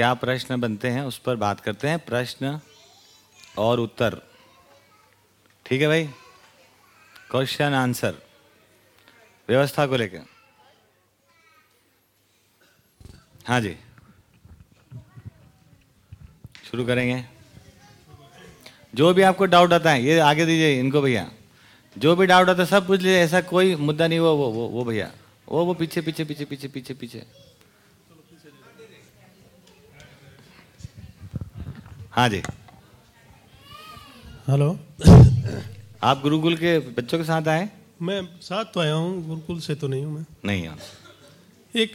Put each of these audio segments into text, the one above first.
क्या प्रश्न बनते हैं उस पर बात करते हैं? प्रश्न और उत्तर। ठीक है भाई? क्वेश्चन आंसर व्यवस्था को लेकर हाँ जी। शुरू करेंगे। जो भी आपको डाउट आता है, ये आगे दीजिए इनको भैया। जो भी डाउट आता है, सब पूछ लीजिए, ऐसा कोई मुद्दा नहीं, वो वो वो वो भैया। वो वो पीछे पीछे पीछे पीछे पीछे पीछे। हाँ जी। हेलो। आप गुरुकुल के बच्चों के साथ आए? मैं साथ तो आया हूँ गुरुकुल से तो नहीं हूँ मैं। नहीं हाँ एक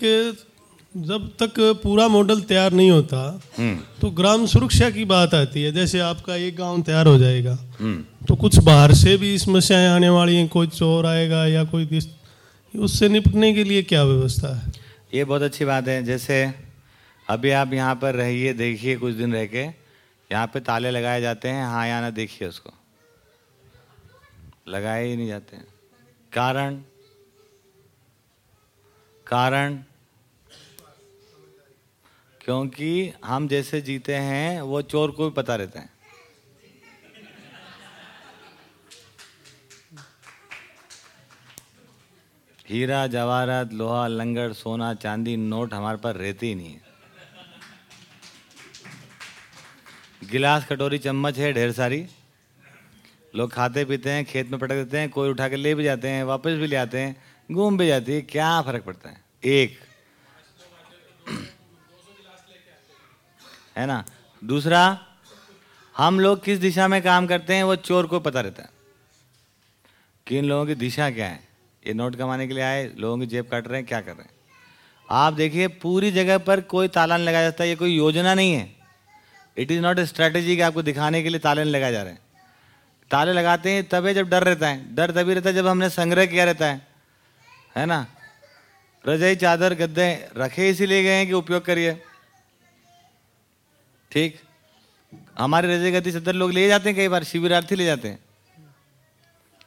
जब तक पूरा मॉडल तैयार नहीं होता हम्म। तो ग्राम सुरक्षा की बात आती है जैसे आपका एक गाँव तैयार हो जाएगा। हम्म। तो कुछ बाहर से भी समस्याएँ आने वाली हैं कोई चोर आएगा या कोई उससे निपटने के लिए क्या व्यवस्था है? ये बहुत अच्छी बात है जैसे अभी आप यहाँ पर रहिए देखिए कुछ दिन रह के यहाँ पे ताले लगाए जाते हैं हाँ या ना देखिए उसको। लगाए ही नहीं जाते हैं। कारण? कारण? क्योंकि हम जैसे जीते हैं, वो चोर को भी पता रहता है। हीरा, जवाहरात, लोहा लंगड़ सोना, चांदी, नोट हमारे पास रहते ही नहीं है। गिलास, कटोरी, चम्मच है, ढेर सारी। लोग खाते पीते हैं, खेत में पटक देते हैं, कोई उठा के ले भी जाते हैं, वापस भी ले आते हैं, घूम भी जाती है, क्या फ़र्क पड़ता है? एक। है ना? दूसरा, हम लोग किस दिशा में काम करते हैं, वो चोर को पता रहता है। कि इन लोगों की दिशा क्या है? ये नोट कमाने के लिए आए, लोगों की जेब काट रहे हैं, क्या कर रहे हैं? आप देखिए, पूरी जगह पर कोई ताला नहीं लगाया जाता, ये कोई योजना नहीं है। It is not a strategy कि आपको दिखाने के लिए ताले लगाए जा रहे हैं। ताले लगाते हैं तभी जब डर रहता है। डर तभी रहता है जब हमने संग्रह किया रहता है। है ना? रजाई, चादर, गद्दे रखे इसीलिए गए हैं कि उपयोग करिए। ठीक? हमारे रजाई, गद्दी, चादर लोग ले जाते हैं कई बार, शिविरार्थी ले जाते हैं।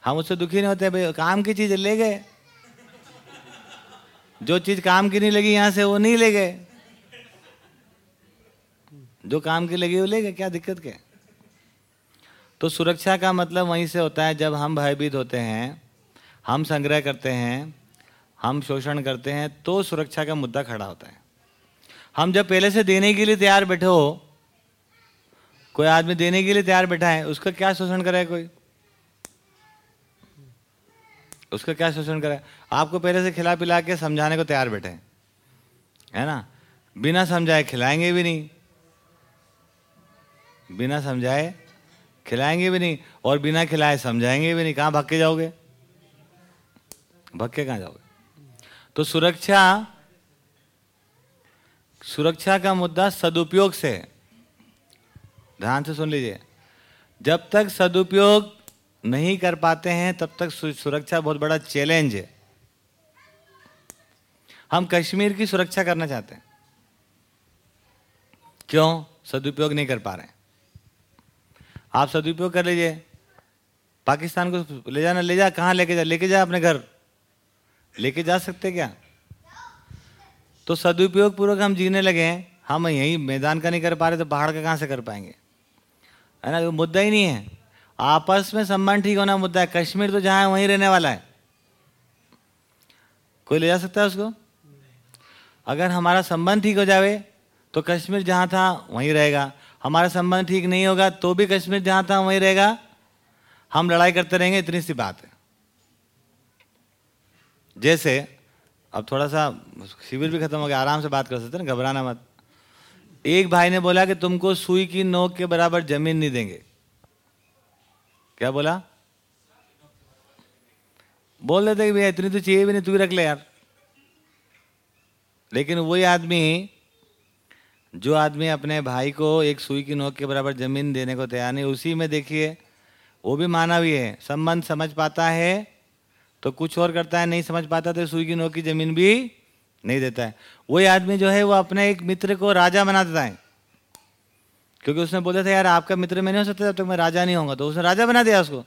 हम उससे दुखी नहीं होते भाई, काम की चीज़ ले गए। जो चीज़ काम की नहीं लगी, यहाँ से वो नहीं ले गए। जो काम की लगी वो ले गए, क्या दिक्कत क्या तो सुरक्षा का मतलब वहीं से होता है, जब हम भयभीत होते हैं, हम संग्रह करते हैं, हम शोषण करते हैं तो सुरक्षा का मुद्दा खड़ा होता है। हम जब पहले से देने के लिए तैयार बैठे हो, कोई आदमी देने के लिए तैयार बैठा है, उसका क्या शोषण करे कोई? उसका क्या शोषण करे? आपको पहले से खिला पिला के समझाने को तैयार बैठे हैं, है ना? बिना समझाए खिलाएँगे भी नहीं। बिना समझाए खिलाएँगे भी नहीं, और बिना खिलाए समझाएँगे भी नहीं, कहाँ भाग के जाओगे? भाग के कहाँ जाओगे? तो सुरक्षा सुरक्षा का मुद्दा सदुपयोग से ध्यान से सुन लीजिए। जब तक सदुपयोग नहीं कर पाते हैं, तब तक सुरक्षा बहुत बड़ा चैलेंज है। हम कश्मीर की सुरक्षा करना चाहते हैं। क्यों? सदुपयोग नहीं कर पा रहे हैं। आप सदुपयोग कर लीजिए। पाकिस्तान को ले जाना ले जा कहाँ लेके जा? लेके जा अपने घर। लेके जा सकते क्या? तो सदुपयोग पूर्वक हम जीने लगे हैं। हम यही मैदान का नहीं कर पा रहे तो पहाड़ का कहाँ से कर पाएँगे? है ना? वो मुद्दा ही नहीं है। आपस में संबंध ठीक होना मुद्दा है। कश्मीर तो जहाँ है वहीं रहने वाला है। कोई ले जा सकता है उसको? अगर हमारा संबंध ठीक हो जावे तो कश्मीर जहाँ था वहीं रहेगा। हमारा संबंध ठीक नहीं होगा तो भी कश्मीर जहाँ था वहीं रहेगा। हम लड़ाई करते रहेंगे, इतनी सी बात है। जैसे, अब थोड़ा सा शिविर भी खत्म हो गया, आराम से बात कर सकते ना घबराना मत। एक भाई ने बोला कि तुमको सुई की नोक के बराबर ज़मीन नहीं देंगे। क्या बोला? बोल देते कि भैया, इतनी तो चाहिए भी नहीं, तू रख ले यार। लेकिन वही आदमी जो आदमी अपने भाई को एक सुई की नोक के बराबर ज़मीन देने को तैयार नहीं, उसी में देखिए, वो भी मानव ही। है संबंध समझ पाता है तो कुछ और करता है, नहीं समझ पाता तो सुई की नोक की ज़मीन भी नहीं देता है। वही आदमी जो है, वो अपने एक मित्र को राजा बना देता है। क्योंकि उसने बोला था, यार, आपका मित्र मैं नहीं हो सकता, जब तक मैं राजा नहीं होगा तो उसने राजा बना दिया उसको।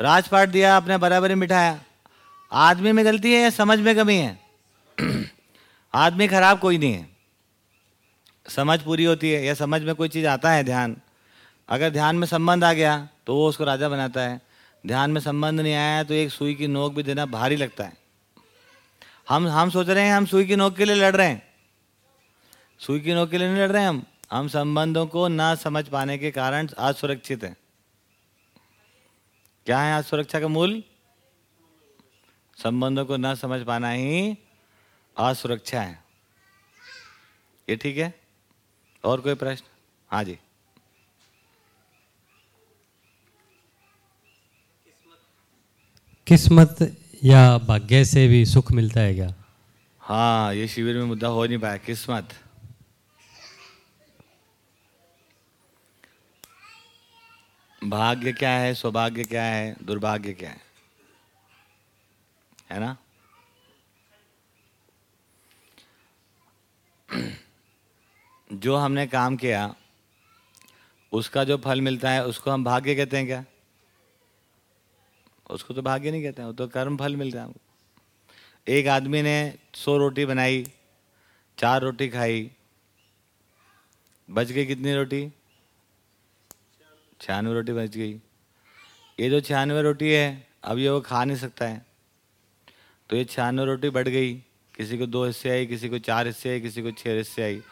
राजपाट दिया, अपने बराबर में बिठाया आदमी में गलती है या समझ में कमी है? आदमी खराब कोई नहीं है। समझ पूरी होती है या समझ में कोई चीज़ आता है ध्यान? अगर ध्यान में संबंध आ गया तो वो उसको राजा बनाता है। ध्यान में संबंध नहीं आया तो एक सुई की नोक भी देना भारी लगता है। हम हम सोच रहे हैं हम सुई की नोक के लिए लड़ रहे हैं। सुई की नोक के लिए नहीं लड़ रहे हैं हम? हम संबंधों को ना समझ पाने के कारण असुरक्षित हैं। क्या है असुरक्षा का मूल? संबंधों को ना समझ पाना ही असुरक्षा है। ये ठीक है? और कोई प्रश्न? हाँ जी। किस्मत या भाग्य से भी सुख मिलता है क्या? हाँ ये शिविर में मुद्दा हो नहीं पाया। किस्मत। भाग्य क्या है सौभाग्य क्या है दुर्भाग्य क्या है? है ना? जो हमने काम किया, उसका जो फल मिलता है, उसको हम भाग्य कहते हैं क्या? उसको तो भाग्य नहीं कहते हैं, वो तो कर्म फल मिलता है हमको। एक आदमी ने सौ रोटी बनाई, चार रोटी खाई, बच गई कितनी रोटी? छियानवे रोटी बच गई। ये जो छियानवे रोटी है, अब ये वो खा नहीं सकता है। तो ये छियानवे रोटी बढ़ गई, किसी को दो हिस्से आई, किसी को चार हिस्से आई, किसी को छः हिस्से आई।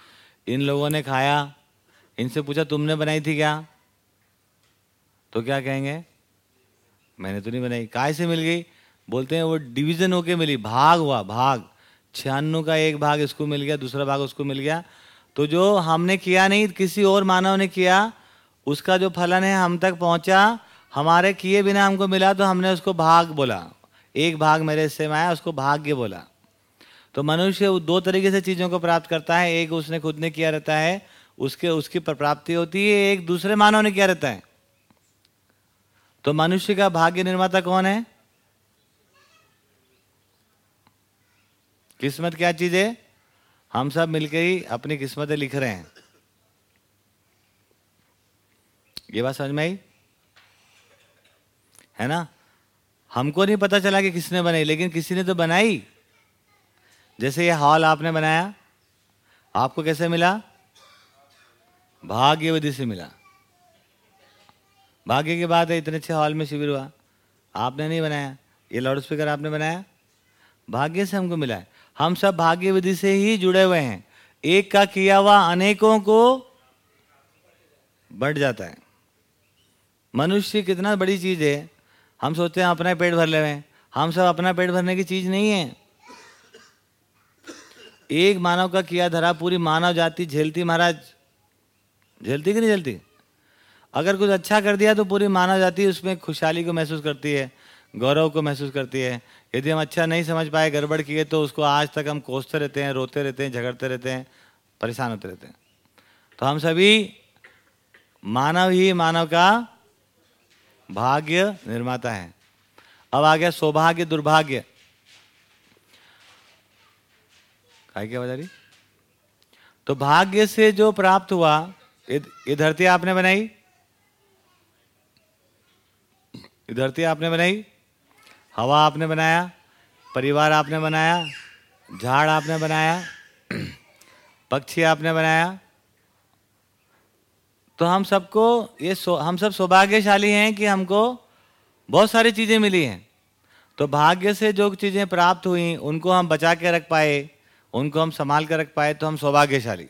इन लोगों ने खाया? इनसे पूछा, तुमने बनाई थी क्या? तो क्या कहेंगे? मैंने तो नहीं बनाई। काय से मिल गई? बोलते हैं, वो डिवीज़न होके मिली। भाग हुआ भाग। छियानवे का एक भाग इसको मिल गया, दूसरा भाग उसको मिल गया। तो जो हमने किया नहीं, किसी और मानव ने किया, उसका जो फलन है, हम तक पहुँचा। हमारे किए बिना हमको मिला तो हमने उसको भाग बोला। एक भाग मेरे हिस्से में आया, उसको भाग्य बोला। तो मनुष्य दो तरीके से चीज़ों को प्राप्त करता है। एक उसने खुद ने किया रहता है, उसके, उसकी प्राप्ति होती है, एक दूसरे मानव ने किया रहता है। तो मनुष्य का भाग्य निर्माता कौन है? किस्मत क्या चीज़ है? हम सब मिलकर ही अपनी किस्मतें लिख रहे हैं। ये बात समझ में आई? है ना? हमको नहीं पता चला कि किसने बनाई, लेकिन किसी ने तो बनाई। जैसे ये हॉल आपने बनाया, आपको कैसे मिला? भाग्य विधि से मिला। भाग्य की बात है, इतने अच्छे हॉल में शिविर हुआ। आपने नहीं बनाया। ये लाउड स्पीकर आपने बनाया। भाग्य से हमको मिला है। हम सब भाग्य विधि से ही जुड़े हुए हैं। एक का किया हुआ अनेकों को बढ़ जाता है। मनुष्य कितना बड़ी चीज़ है। हम सोचते हैं, अपना पेट भर ले हैं। हम सब अपना पेट भरने की चीज़ नहीं है। एक मानव का किया धरा, पूरी मानव जाति झेलती महाराज। झेलती कि नहीं झेलती? अगर कुछ अच्छा कर दिया तो पूरी मानव जाति उसमें खुशहाली को महसूस करती है, गौरव को महसूस करती है। यदि हम अच्छा नहीं समझ पाए, गड़बड़ किए तो उसको आज तक हम कोसते रहते हैं, रोते रहते हैं, झगड़ते रहते हैं, परेशान होते रहते हैं। तो हम सभी मानव ही मानव का भाग्य निर्माता है। अब आ गया सौभाग्य, दुर्भाग्य। काय क्या बता रही तो भाग्य से जो प्राप्त हुआ ये धरती आपने बनाई? ये धरती आपने बनाई? हवा आपने बनाया? परिवार आपने बनाया? झाड़ आपने बनाया? पक्षी आपने बनाया? तो हम सबको ये हम सब सौभाग्यशाली हैं कि हमको बहुत सारी चीज़ें मिली हैं। तो भाग्य से जो चीज़ें प्राप्त हुई, उनको हम बचा के रख पाए। उनको हम संभाल कर रख पाए तो हम सौभाग्यशाली।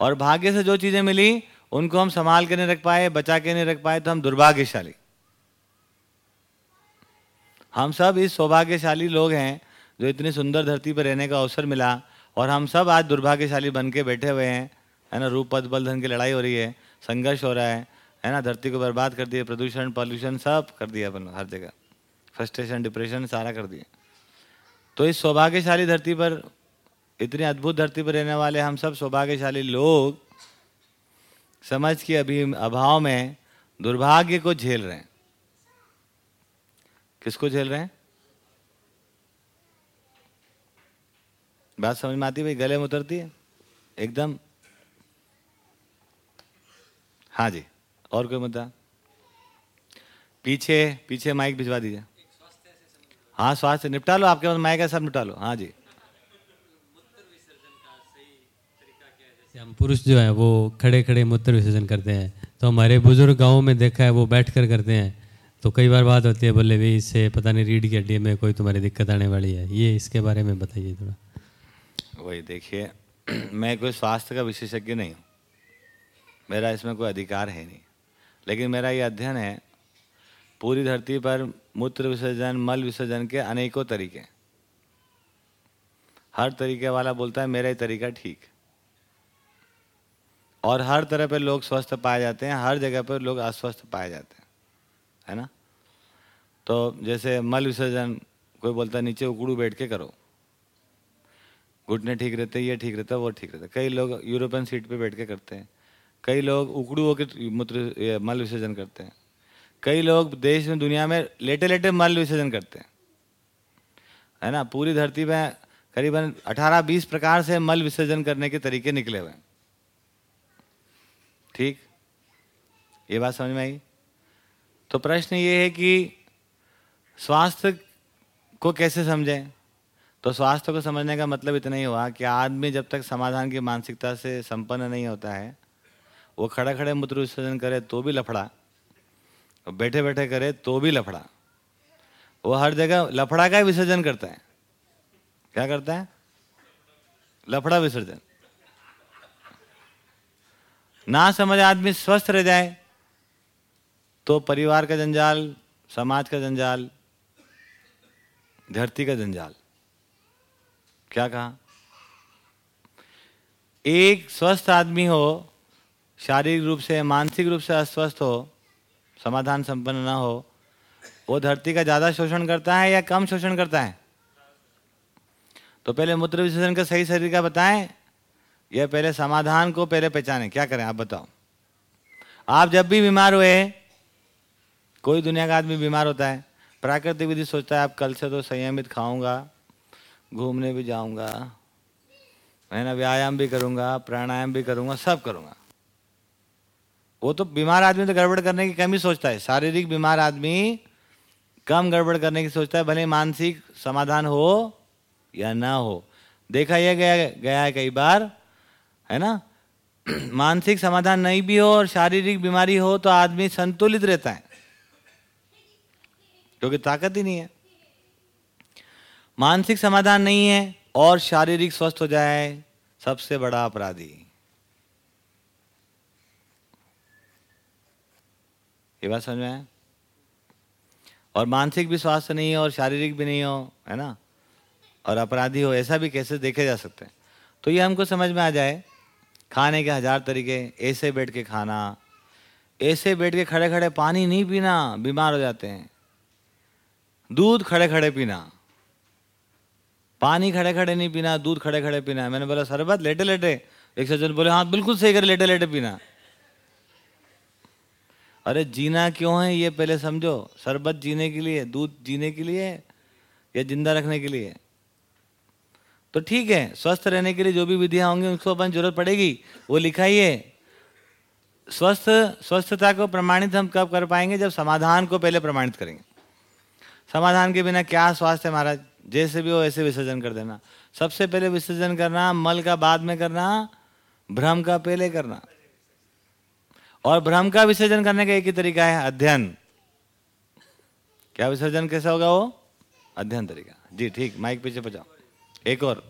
और भाग्य से जो चीज़ें मिली, उनको हम संभाल के नहीं रख पाए, बचा के नहीं रख पाए तो हम दुर्भाग्यशाली। हम सब इस सौभाग्यशाली लोग हैं जो इतनी सुंदर धरती पर रहने का अवसर मिला और हम सब आज दुर्भाग्यशाली बन के बैठे हुए हैं। है ना, रूप पद, बल, धन की लड़ाई हो रही है, संघर्ष हो रहा है है ना, धरती को बर्बाद कर दिए, प्रदूषण पॉल्यूशन सब कर दिया अपन हर जगह। फ्रस्ट्रेशन डिप्रेशन सारा कर दिया तो इस सौभाग्यशाली धरती पर, इतनी अद्भुत धरती पर रहने वाले हम सब सौभाग्यशाली लोग समझ के अभी अभाव में दुर्भाग्य को झेल रहे हैं। किसको झेल रहे हैं? बात समझ में आती भाई? गले में उतरती है? एकदम? हाँ जी, और कोई मुद्दा? पीछे पीछे माइक भिजवा दीजिए। हाँ स्वास्थ्य निपटा लो आपके पास माइक है सब निपटा लो। हाँ जी। हम पुरुष जो हैं वो खड़े खड़े मूत्र विसर्जन करते हैं। तो हमारे बुज़ुर्ग गाँव में देखा है वो बैठ कर करते हैं। तो कई बार बात होती है बोले भाई इससे पता नहीं रीढ़ की हड्डी में कोई तुम्हारी दिक्कत आने वाली है। ये इसके बारे में बताइए थोड़ा। वही देखिए मैं कोई स्वास्थ्य का विशेषज्ञ नहीं हूँ। मेरा इसमें कोई अधिकार है नहीं। लेकिन मेरा ये अध्ययन है पूरी धरती पर मूत्र विसर्जन, मल विसर्जन के अनेकों तरीके। हर तरीके वाला बोलता है, मेरा ही तरीका ठीक। और हर तरह पे लोग स्वस्थ पाए जाते हैं, हर जगह पर लोग अस्वस्थ पाए जाते हैं। है ना? तो जैसे मल विसर्जन, कोई बोलता है, नीचे उकड़ू बैठ के करो। घुटने ठीक रहते ये ठीक रहता वो ठीक रहता कई लोग यूरोपियन सीट पे बैठ के करते हैं। कई लोग उकड़ू होकर मूत्र मल विसर्जन करते हैं। कई लोग देश में, दुनिया में लेटे लेटे मल विसर्जन करते हैं। है ना? पूरी धरती में करीबन 18-20 प्रकार से मल विसर्जन करने के तरीके निकले हुए ठीक? ये बात समझ में आई? तो प्रश्न ये है कि स्वास्थ्य को कैसे समझें? तो स्वास्थ्य को समझने का मतलब इतना ही हुआ कि आदमी जब तक समाधान की मानसिकता से संपन्न नहीं होता है, वो खड़े खड़े मूत्र विसर्जन करे तो भी लफड़ा। बैठे बैठे करे तो भी लफड़ा। वो हर जगह लफड़ा का ही विसर्जन करता है। क्या करता है? लफड़ा विसर्जन। ना समझ आदमी स्वस्थ रह जाए तो परिवार का जंजाल, समाज का जंजाल, धरती का जंजाल। क्या कहा? एक स्वस्थ आदमी हो, शारीरिक रूप से, मानसिक रूप से अस्वस्थ हो समाधान संपन्न ना हो, वो धरती का ज़्यादा शोषण करता है या कम शोषण करता है? तो पहले मूत्र विसर्जन का सही तरीका बताएँ, या पहले समाधान को पहले पहचाने, क्या करें, आप बताओ। आप जब भी बीमार हुए, कोई दुनिया का आदमी बीमार होता है, प्राकृतिक विधि सोचता है, आप कल से तो संयमित खाऊँगा, घूमने भी जाऊँगा, है ना, व्यायाम भी करूँगा, प्राणायाम भी करूँगा, सब करूँगा। वो तो बीमार आदमी तो गड़बड़ करने की कम ही सोचता है। शारीरिक बीमार आदमी कम गड़बड़ करने की सोचता है, भले मानसिक समाधान हो या ना हो। देखा यह गया गया है कई बार, है ना? मानसिक समाधान नहीं भी हो और शारीरिक बीमारी हो तो आदमी संतुलित रहता है, क्योंकि ताकत ही नहीं है। मानसिक समाधान नहीं है और शारीरिक स्वस्थ हो जाए सबसे बड़ा अपराधी। ये बात समझ में आया? और मानसिक भी स्वास्थ्य नहीं हो और शारीरिक भी नहीं हो, है ना? और अपराधी हो, ऐसा भी कैसे देखे जा सकते हैं? तो ये हमको समझ में आ जाए, खाने के हज़ार तरीके, ऐसे बैठ के खाना, ऐसे बैठ के खड़े खड़े पानी नहीं पीना, बीमार हो जाते हैं। दूध खड़े खड़े पीना। पानी खड़े खड़े नहीं पीना, दूध खड़े खड़े पीना। मैंने बोला, शरबत लेटे लेटे एक सज्जन बोले हाँ बिल्कुल सही कर लेटे लेटे पीना। अरे जीना क्यों है ये पहले समझो। शरबत जीने के लिए, दूध जीने के लिए या ज़िंदा रखने के लिए? तो ठीक है, स्वस्थ रहने के लिए जो भी विधियाँ होंगी उसको अपन ज़रूरत पड़ेगी, वो लिखाइए। स्वस्थ, स्वस्थता को प्रमाणित हम कब कर पाएँगे? जब समाधान को पहले प्रमाणित करेंगे। समाधान के बिना क्या स्वास्थ्य है महाराज? जैसे भी हो, वैसे विसर्जन कर देना। सबसे पहले विसर्जन करना, मल का बाद में करना, भ्रम का पहले करना। और भ्रम का विसर्जन करने का एक ही तरीका है अध्ययन। क्या विसर्जन कैसा होगा वो? अध्ययन तरीका। जी ठीक माइक पीछे बजाओ एक और।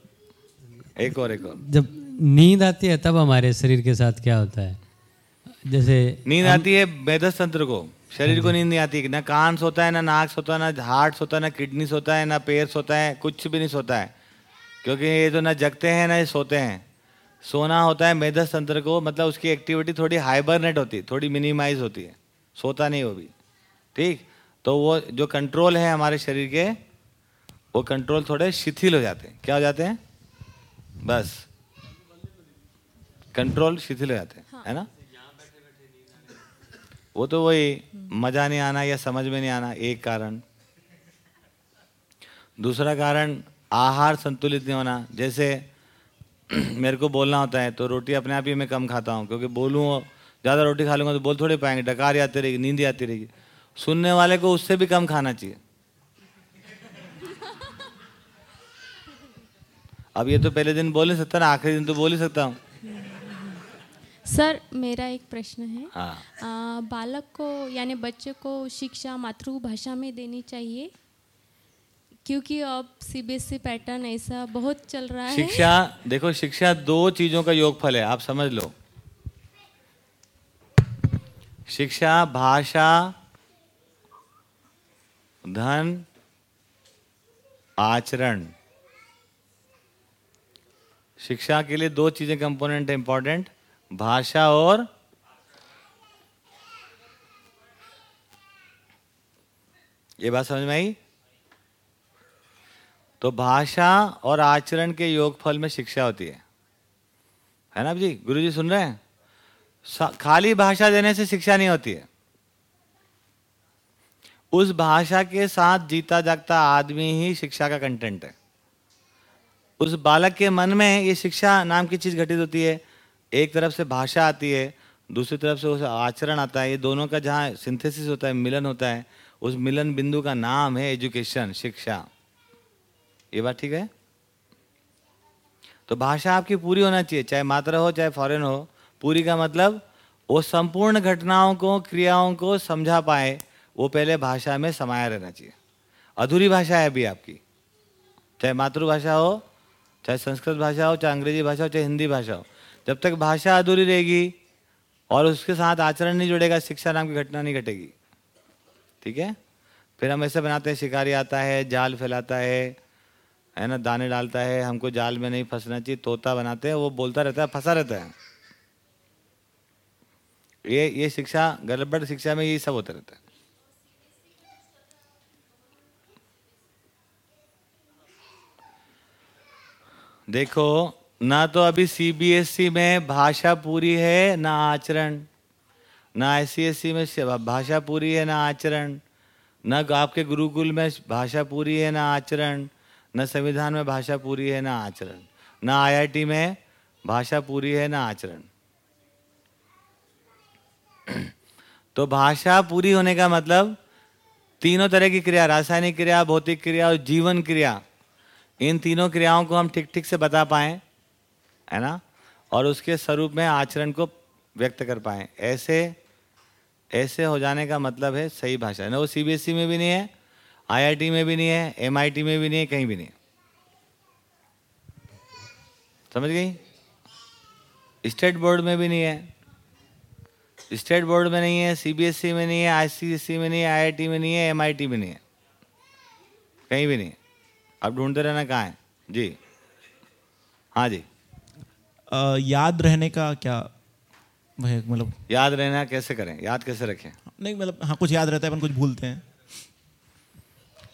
एक और एक और। जब नींद आती है तब हमारे शरीर के साथ क्या होता है? जैसे नींद हम... आती है मेधस तंत्र को। शरीर को नींद नहीं आती। ना कान सोता है ना नाक सोता है ना हार्ट सोता है ना किडनी सोता है ना पैर सोता है कुछ भी नहीं सोता है। क्योंकि ये तो ना जगते हैं ना ये सोते हैं। सोना होता है मेधस तंत्र को मतलब उसकी एक्टिविटी थोड़ी हाइबरनेट होती है थोड़ी मिनिमाइज होती है। सोता नहीं वो भी। ठीक? तो वो जो कंट्रोल है हमारे शरीर के वो कंट्रोल थोड़े शिथिल हो जाते हैं। क्या हो जाते हैं? बस। कंट्रोल शिथिल हो जाते हैं। है ना? वो तो वही मज़ा नहीं आना या समझ में नहीं आना एक कारण। दूसरा कारण आहार संतुलित नहीं होना। जैसे मेरे को बोलना होता है तो रोटी अपने आप ही मैं कम खाता हूँ क्योंकि बोलूँ ज़्यादा रोटी खा लूँगा तो बोल थोड़े पाएँगे डकार आती रहेगी नींद आती रहेगी। सुनने वाले को उससे भी कम खाना चाहिए। अब ये तो पहले दिन बोल नहीं सकता ना आखिरी दिन तो बोल ही सकता हूँ। सर मेरा एक प्रश्न है। हाँ। आ, बालक को यानी बच्चे को शिक्षा मातृभाषा में देनी चाहिए क्योंकि अब सीबीएसई पैटर्न ऐसा बहुत चल रहा है। शिक्षा, देखो, शिक्षा दो चीज़ों का योगफल है, आप समझ लो। शिक्षा, भाषा, धन, आचरण। शिक्षा के लिए दो चीज़ें कंपोनेंट है इंपॉर्टेंट भाषा और ये बात समझ में आई? तो भाषा और आचरण के योगफल में शिक्षा होती है। है ना जी? गुरु जी सुन रहे हैं? खाली भाषा देने से शिक्षा नहीं होती है। उस भाषा के साथ जीता जागता आदमी ही शिक्षा का कंटेंट है। उस बालक के मन में ये शिक्षा नाम की चीज़ घटित होती है। एक तरफ़ से भाषा आती है, दूसरी तरफ़ से उस आचरण आता है। ये दोनों का जहाँ सिंथेसिस होता है, मिलन होता है, उस मिलन बिंदु का नाम है एजुकेशन शिक्षा। ये बात ठीक है? तो भाषा आपकी पूरी होना चाहिए, चाहे मात्रा हो, चाहे फॉरेन हो। पूरी का मतलब वो संपूर्ण घटनाओं को, क्रियाओं को समझा पाए, वो पहले भाषा में समाया रहना चाहिए। अधूरी भाषा है अभी आपकी। चाहे मातृभाषा हो, चाहे संस्कृत भाषा हो, चाहे अंग्रेज़ी भाषा हो, चाहे हिंदी भाषा हो, जब तक भाषा अधूरी रहेगी और उसके साथ आचरण नहीं जुड़ेगा, शिक्षा नाम की घटना नहीं घटेगी। ठीक है? फिर हम ऐसे बनाते हैं, शिकारी आता है, जाल फैलाता है है ना, दाने डालता है, हमको जाल में नहीं फंसना चाहिए, तोता बनाते हैं, वो बोलता रहता है, फंसा रहता है। ये ये शिक्षा गड़बड़ शिक्षा में यही सब होता रहता है। देखो, ना तो अभी सीबीएसई में भाषा पूरी है, ना आचरण। ना आईसीएसई में भाषा पूरी है, ना आचरण। ना आपके गुरुकुल में भाषा पूरी है, ना आचरण। न संविधान में भाषा पूरी है, ना आचरण। न आईआईटी में भाषा पूरी है, ना आचरण। तो भाषा पूरी होने का मतलब तीनों तरह की क्रिया, रासायनिक क्रिया, भौतिक क्रिया और जीवन क्रिया, इन तीनों क्रियाओं को हम ठीक ठीक से बता पाए, है ना? और उसके स्वरूप में आचरण को व्यक्त कर पाए। ऐसे ऐसे हो जाने का मतलब है सही भाषा। ना वो सीबीएसई में भी नहीं है आईआईटी में भी नहीं है एमआईटी में भी नहीं है कहीं भी नहीं समझ गई? स्टेट बोर्ड में भी नहीं है। स्टेट बोर्ड में नहीं है सीबीएसई में नहीं है आईसीएसई में नहीं है आईआईटी में नहीं है एमआईटी में नहीं है। कहीं भी नहीं अब ढूंढते रहना कहाँ है? जी। हाँ जी। अ, याद रहने का क्या मतलब याद रहना कैसे करें? याद कैसे रखें? नहीं मतलब हाँ कुछ याद रहता है अपन कुछ भूलते हैं।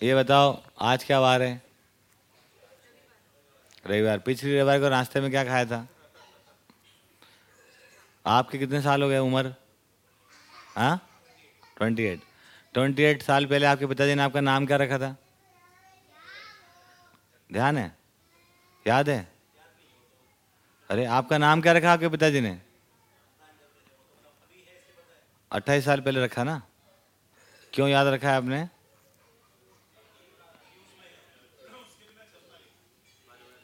ये बताओ, आज क्या बार है? रविवार। पिछली रविवार को नाश्ते में क्या खाया था? आपके कितने साल हो गए उम्र? हाँ? Twenty eight. ट्वेंटी एट साल पहले आपके पिताजी ने आपका नाम क्या रखा था? ध्यान है? याद है? अरे, आपका नाम क्या रखा आपके पिताजी ने? अट्ठाईस साल पहले रखा ना? क्यों याद रखा है आपने?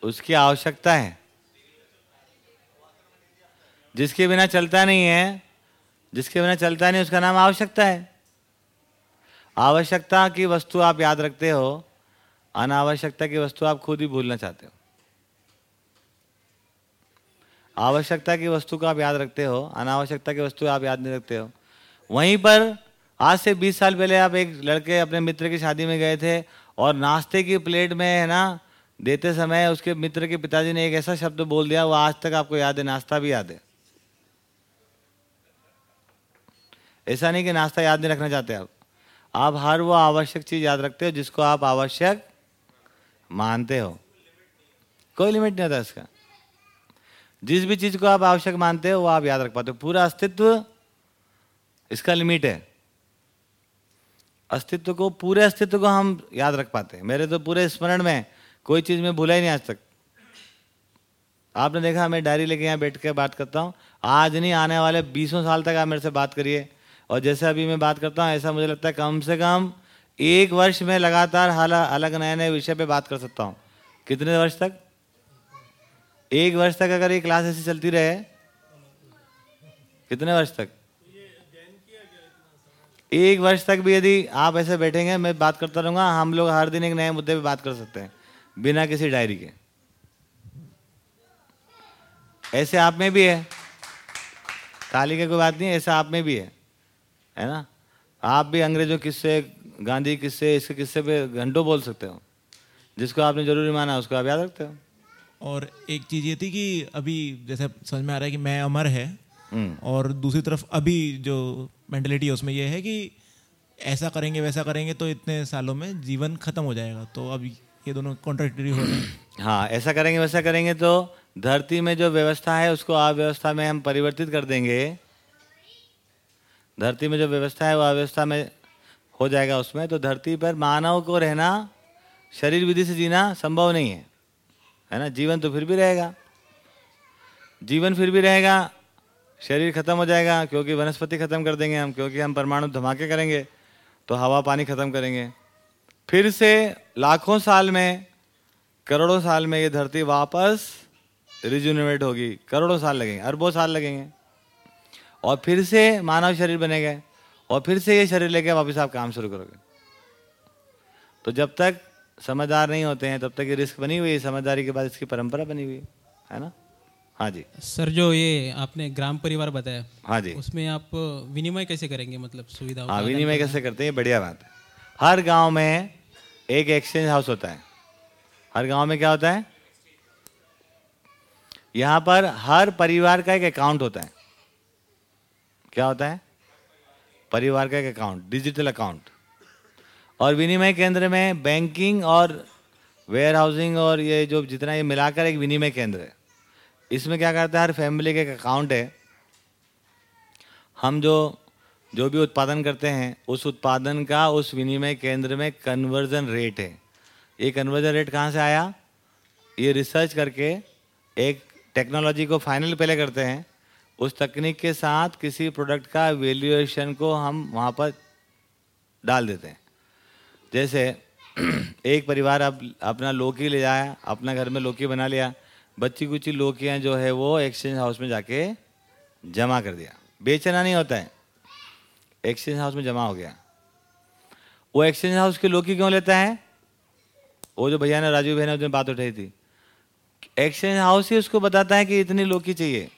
उसकी आवश्यकता है। जिसके बिना चलता नहीं है, जिसके बिना चलता नहीं, उसका नाम आवश्यकता है। आवश्यकता की वस्तु आप याद रखते हो, अनावश्यकता की वस्तु आप खुद ही भूलना चाहते हो। आवश्यकता की वस्तु को आप याद रखते हो, अनावश्यकता की वस्तु आप याद नहीं रखते हो। वहीं पर आज से 20 साल पहले आप एक लड़के, अपने मित्र की शादी में गए थे और नाश्ते की प्लेट में है ना देते समय उसके मित्र के पिताजी ने एक ऐसा शब्द बोल दिया, वो आज तक आपको याद है, नाश्ता भी याद है। ऐसा नहीं कि नाश्ता याद नहीं रखना चाहते आप। आप हर वो आवश्यक चीज़ याद रखते हो, जिसको आप आवश्यक मानते हो। कोई लिमिट नहीं होता इसका। जिस भी चीज़ को आप आवश्यक मानते हो, वो आप याद रख पाते हो। पूरा अस्तित्व इसका लिमिट है। अस्तित्व को, पूरे अस्तित्व को हम याद रख पाते हैं। मेरे तो पूरे स्मरण में कोई चीज़ में भूला ही नहीं आज तक। आपने देखा, मैं डायरी लेके यहाँ बैठ के बात करता हूँ। आज नहीं, आने वाले बीसों साल तक आप मेरे से बात करिए। और जैसे अभी मैं बात करता हूँ, ऐसा मुझे लगता है कम से कम एक वर्ष में लगातार हाल, अलग नए नए विषय पे बात कर सकता हूँ। कितने वर्ष तक? एक वर्ष तक अगर ये क्लास ऐसी चलती रहे, कितने वर्ष तक? एक वर्ष तक भी यदि आप ऐसे बैठेंगे, मैं बात करता रहूँगा। हम लोग हर दिन एक नए मुद्दे पे बात कर सकते हैं। बिना किसी डायरी के। ऐसे आप में भी है। ताली की कोई बात नहीं ऐसा आप में भी है। है ना? आप भी अंग्रेज़ों किस्से गांधी किस्से इसके किस्से पे घंटों बोल सकते हो। जिसको आपने ज़रूरी माना उसको आप याद रखते हो। और एक चीज़ ये थी कि अभी जैसे समझ में आ रहा है कि मैं अमर है। हम्म। और दूसरी तरफ़ अभी जो मेंटेलिटी है उसमें ये है कि ऐसा करेंगे वैसा करेंगे तो इतने सालों में जीवन खत्म हो जाएगा। तो अब ये दोनों कॉन्ट्रेक्टरी हो रहे हैं। हाँ ऐसा करेंगे, वैसा करेंगे तो धरती में जो व्यवस्था है, उसको अव्यवस्था में हम परिवर्तित कर देंगे। धरती में जो व्यवस्था है, वो अव्यवस्था में हो जाएगा उसमें। तो धरती पर मानव को रहना, शरीर विधि से जीना संभव नहीं है। है ना? जीवन तो फिर भी रहेगा। जीवन फिर भी रहेगा, शरीर खत्म हो जाएगा, क्योंकि वनस्पति खत्म कर देंगे हम, क्योंकि हम परमाणु धमाके करेंगे तो हवा पानी खत्म करेंगे। फिर से लाखों साल में करोड़ों साल में ये धरती वापस रिजुनवेट होगी। करोड़ों साल लगेंगे अरबों साल लगेंगे। और फिर से मानव शरीर बनेगा और फिर से ये शरीर लेके वापस आप काम शुरू करोगे। तो जब तक समझदार नहीं होते हैं तब तक ये रिस्क बनी हुई है समझदारी के बाद इसकी परंपरा बनी हुई है है ना? हाँ जी। सर जो ये आपने ग्राम परिवार बताया हाँ जी। उसमें आप विनिमय कैसे करेंगे मतलब सुविधा हाँ विनिमय कैसे करते हैं ये बढ़िया बात है। हर गाँव में एक एक्सचेंज हाउस होता है। हर गाँव में क्या होता है? यहाँ पर हर परिवार का एक अकाउंट होता है। क्या होता है? परिवार का एक अकाउंट डिजिटल अकाउंट और विनिमय केंद्र में बैंकिंग और वेयर हाउसिंग और ये जो जितना ये मिलाकर एक विनिमय केंद्र है। इसमें क्या करता है? हर फैमिली का एक अकाउंट है। हम जो जो भी उत्पादन करते हैं, उस उत्पादन का, उस विनिमय केंद्र में कन्वर्जन रेट है। ये कन्वर्जन रेट कहाँ से आया? ये रिसर्च करके एक टेक्नोलॉजी को फाइनल पहले करते हैं। उस तकनीक के साथ किसी प्रोडक्ट का वैल्यूएशन को हम वहाँ पर डाल देते हैं। जैसे एक परिवार अब अपना लौकी ले जाया अपना घर में लौकी बना लिया। बच्ची कुची लौकियाँ जो है वो एक्सचेंज हाउस में जाके जमा कर दिया। बेचना नहीं होता है। एक्सचेंज हाउस में जमा हो गया। वो एक्सचेंज हाउस की लौकी क्यों लेता है? वो जो भैया ने राजू भैया ने उसने बात उठाई थी। एक्सचेंज हाउस ही उसको बताता है कि इतनी लौकी चाहिए।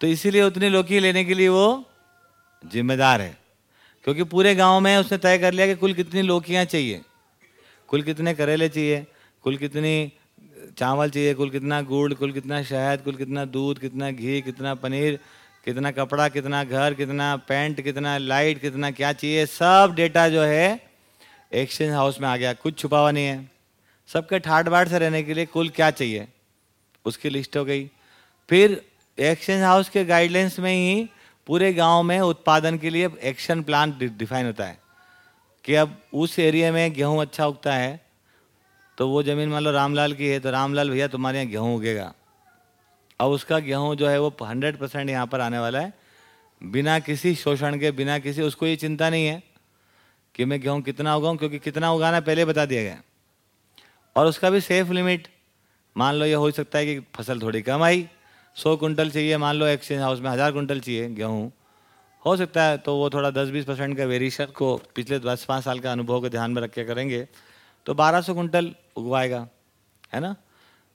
तो इसीलिए उतनी लौकी लेने के लिए वो जिम्मेदार है। क्योंकि पूरे गाँव में उसने तय कर लिया कि कुल कितनी लोकियाँ चाहिए। कुल कितने करेले चाहिए, कुल कितनी चावल चाहिए, कुल कितना गुड़, कुल कितना शहद, कुल कितना दूध, कितना घी, कितना पनीर कितना कपड़ा, कितना घर, कितना पैंट, कितना लाइट, कितना क्या चाहिए, सब डेटा जो है एक्सचेंज हाउस में आ गया। कुछ छुपा हुआ नहीं है। सबके ठाट बाट से रहने के लिए कुल क्या चाहिए? उसकी लिस्ट हो गई। फिर एक्सचेंज हाउस के गाइडलाइंस में ही पूरे गाँव में उत्पादन के लिए एक्शन प्लान डिफाइन होता है कि अब उस एरिया में गेहूँ अच्छा उगता है तो वो ज़मीन मान लो रामलाल की है तो रामलाल भैया तुम्हारे यहाँ गेहूँ उगेगा। अब उसका गेहूँ जो है वो हंड्रेड परसेंट यहाँ पर आने वाला है। बिना किसी शोषण के, बिना किसी, उसको ये चिंता नहीं है कि मैं गेहूँ कितना उगाऊँ, क्योंकि कितना उगाना पहले बता दिया गया। और उसका भी सेफ़ लिमिट मान लो ये हो सकता है कि फ़सल थोड़ी कम आई, सौ कुंटल चाहिए, मान लो एक्सचेंज हाउस में हज़ार कुंटल चाहिए गेहूँ। हो सकता है तो वो थोड़ा दस बीस परसेंट का वेरिएशन को पिछले दस पाँच साल का अनुभव को ध्यान में रख के करेंगे तो बारह सौ कुंटल उगवाएगा, है ना?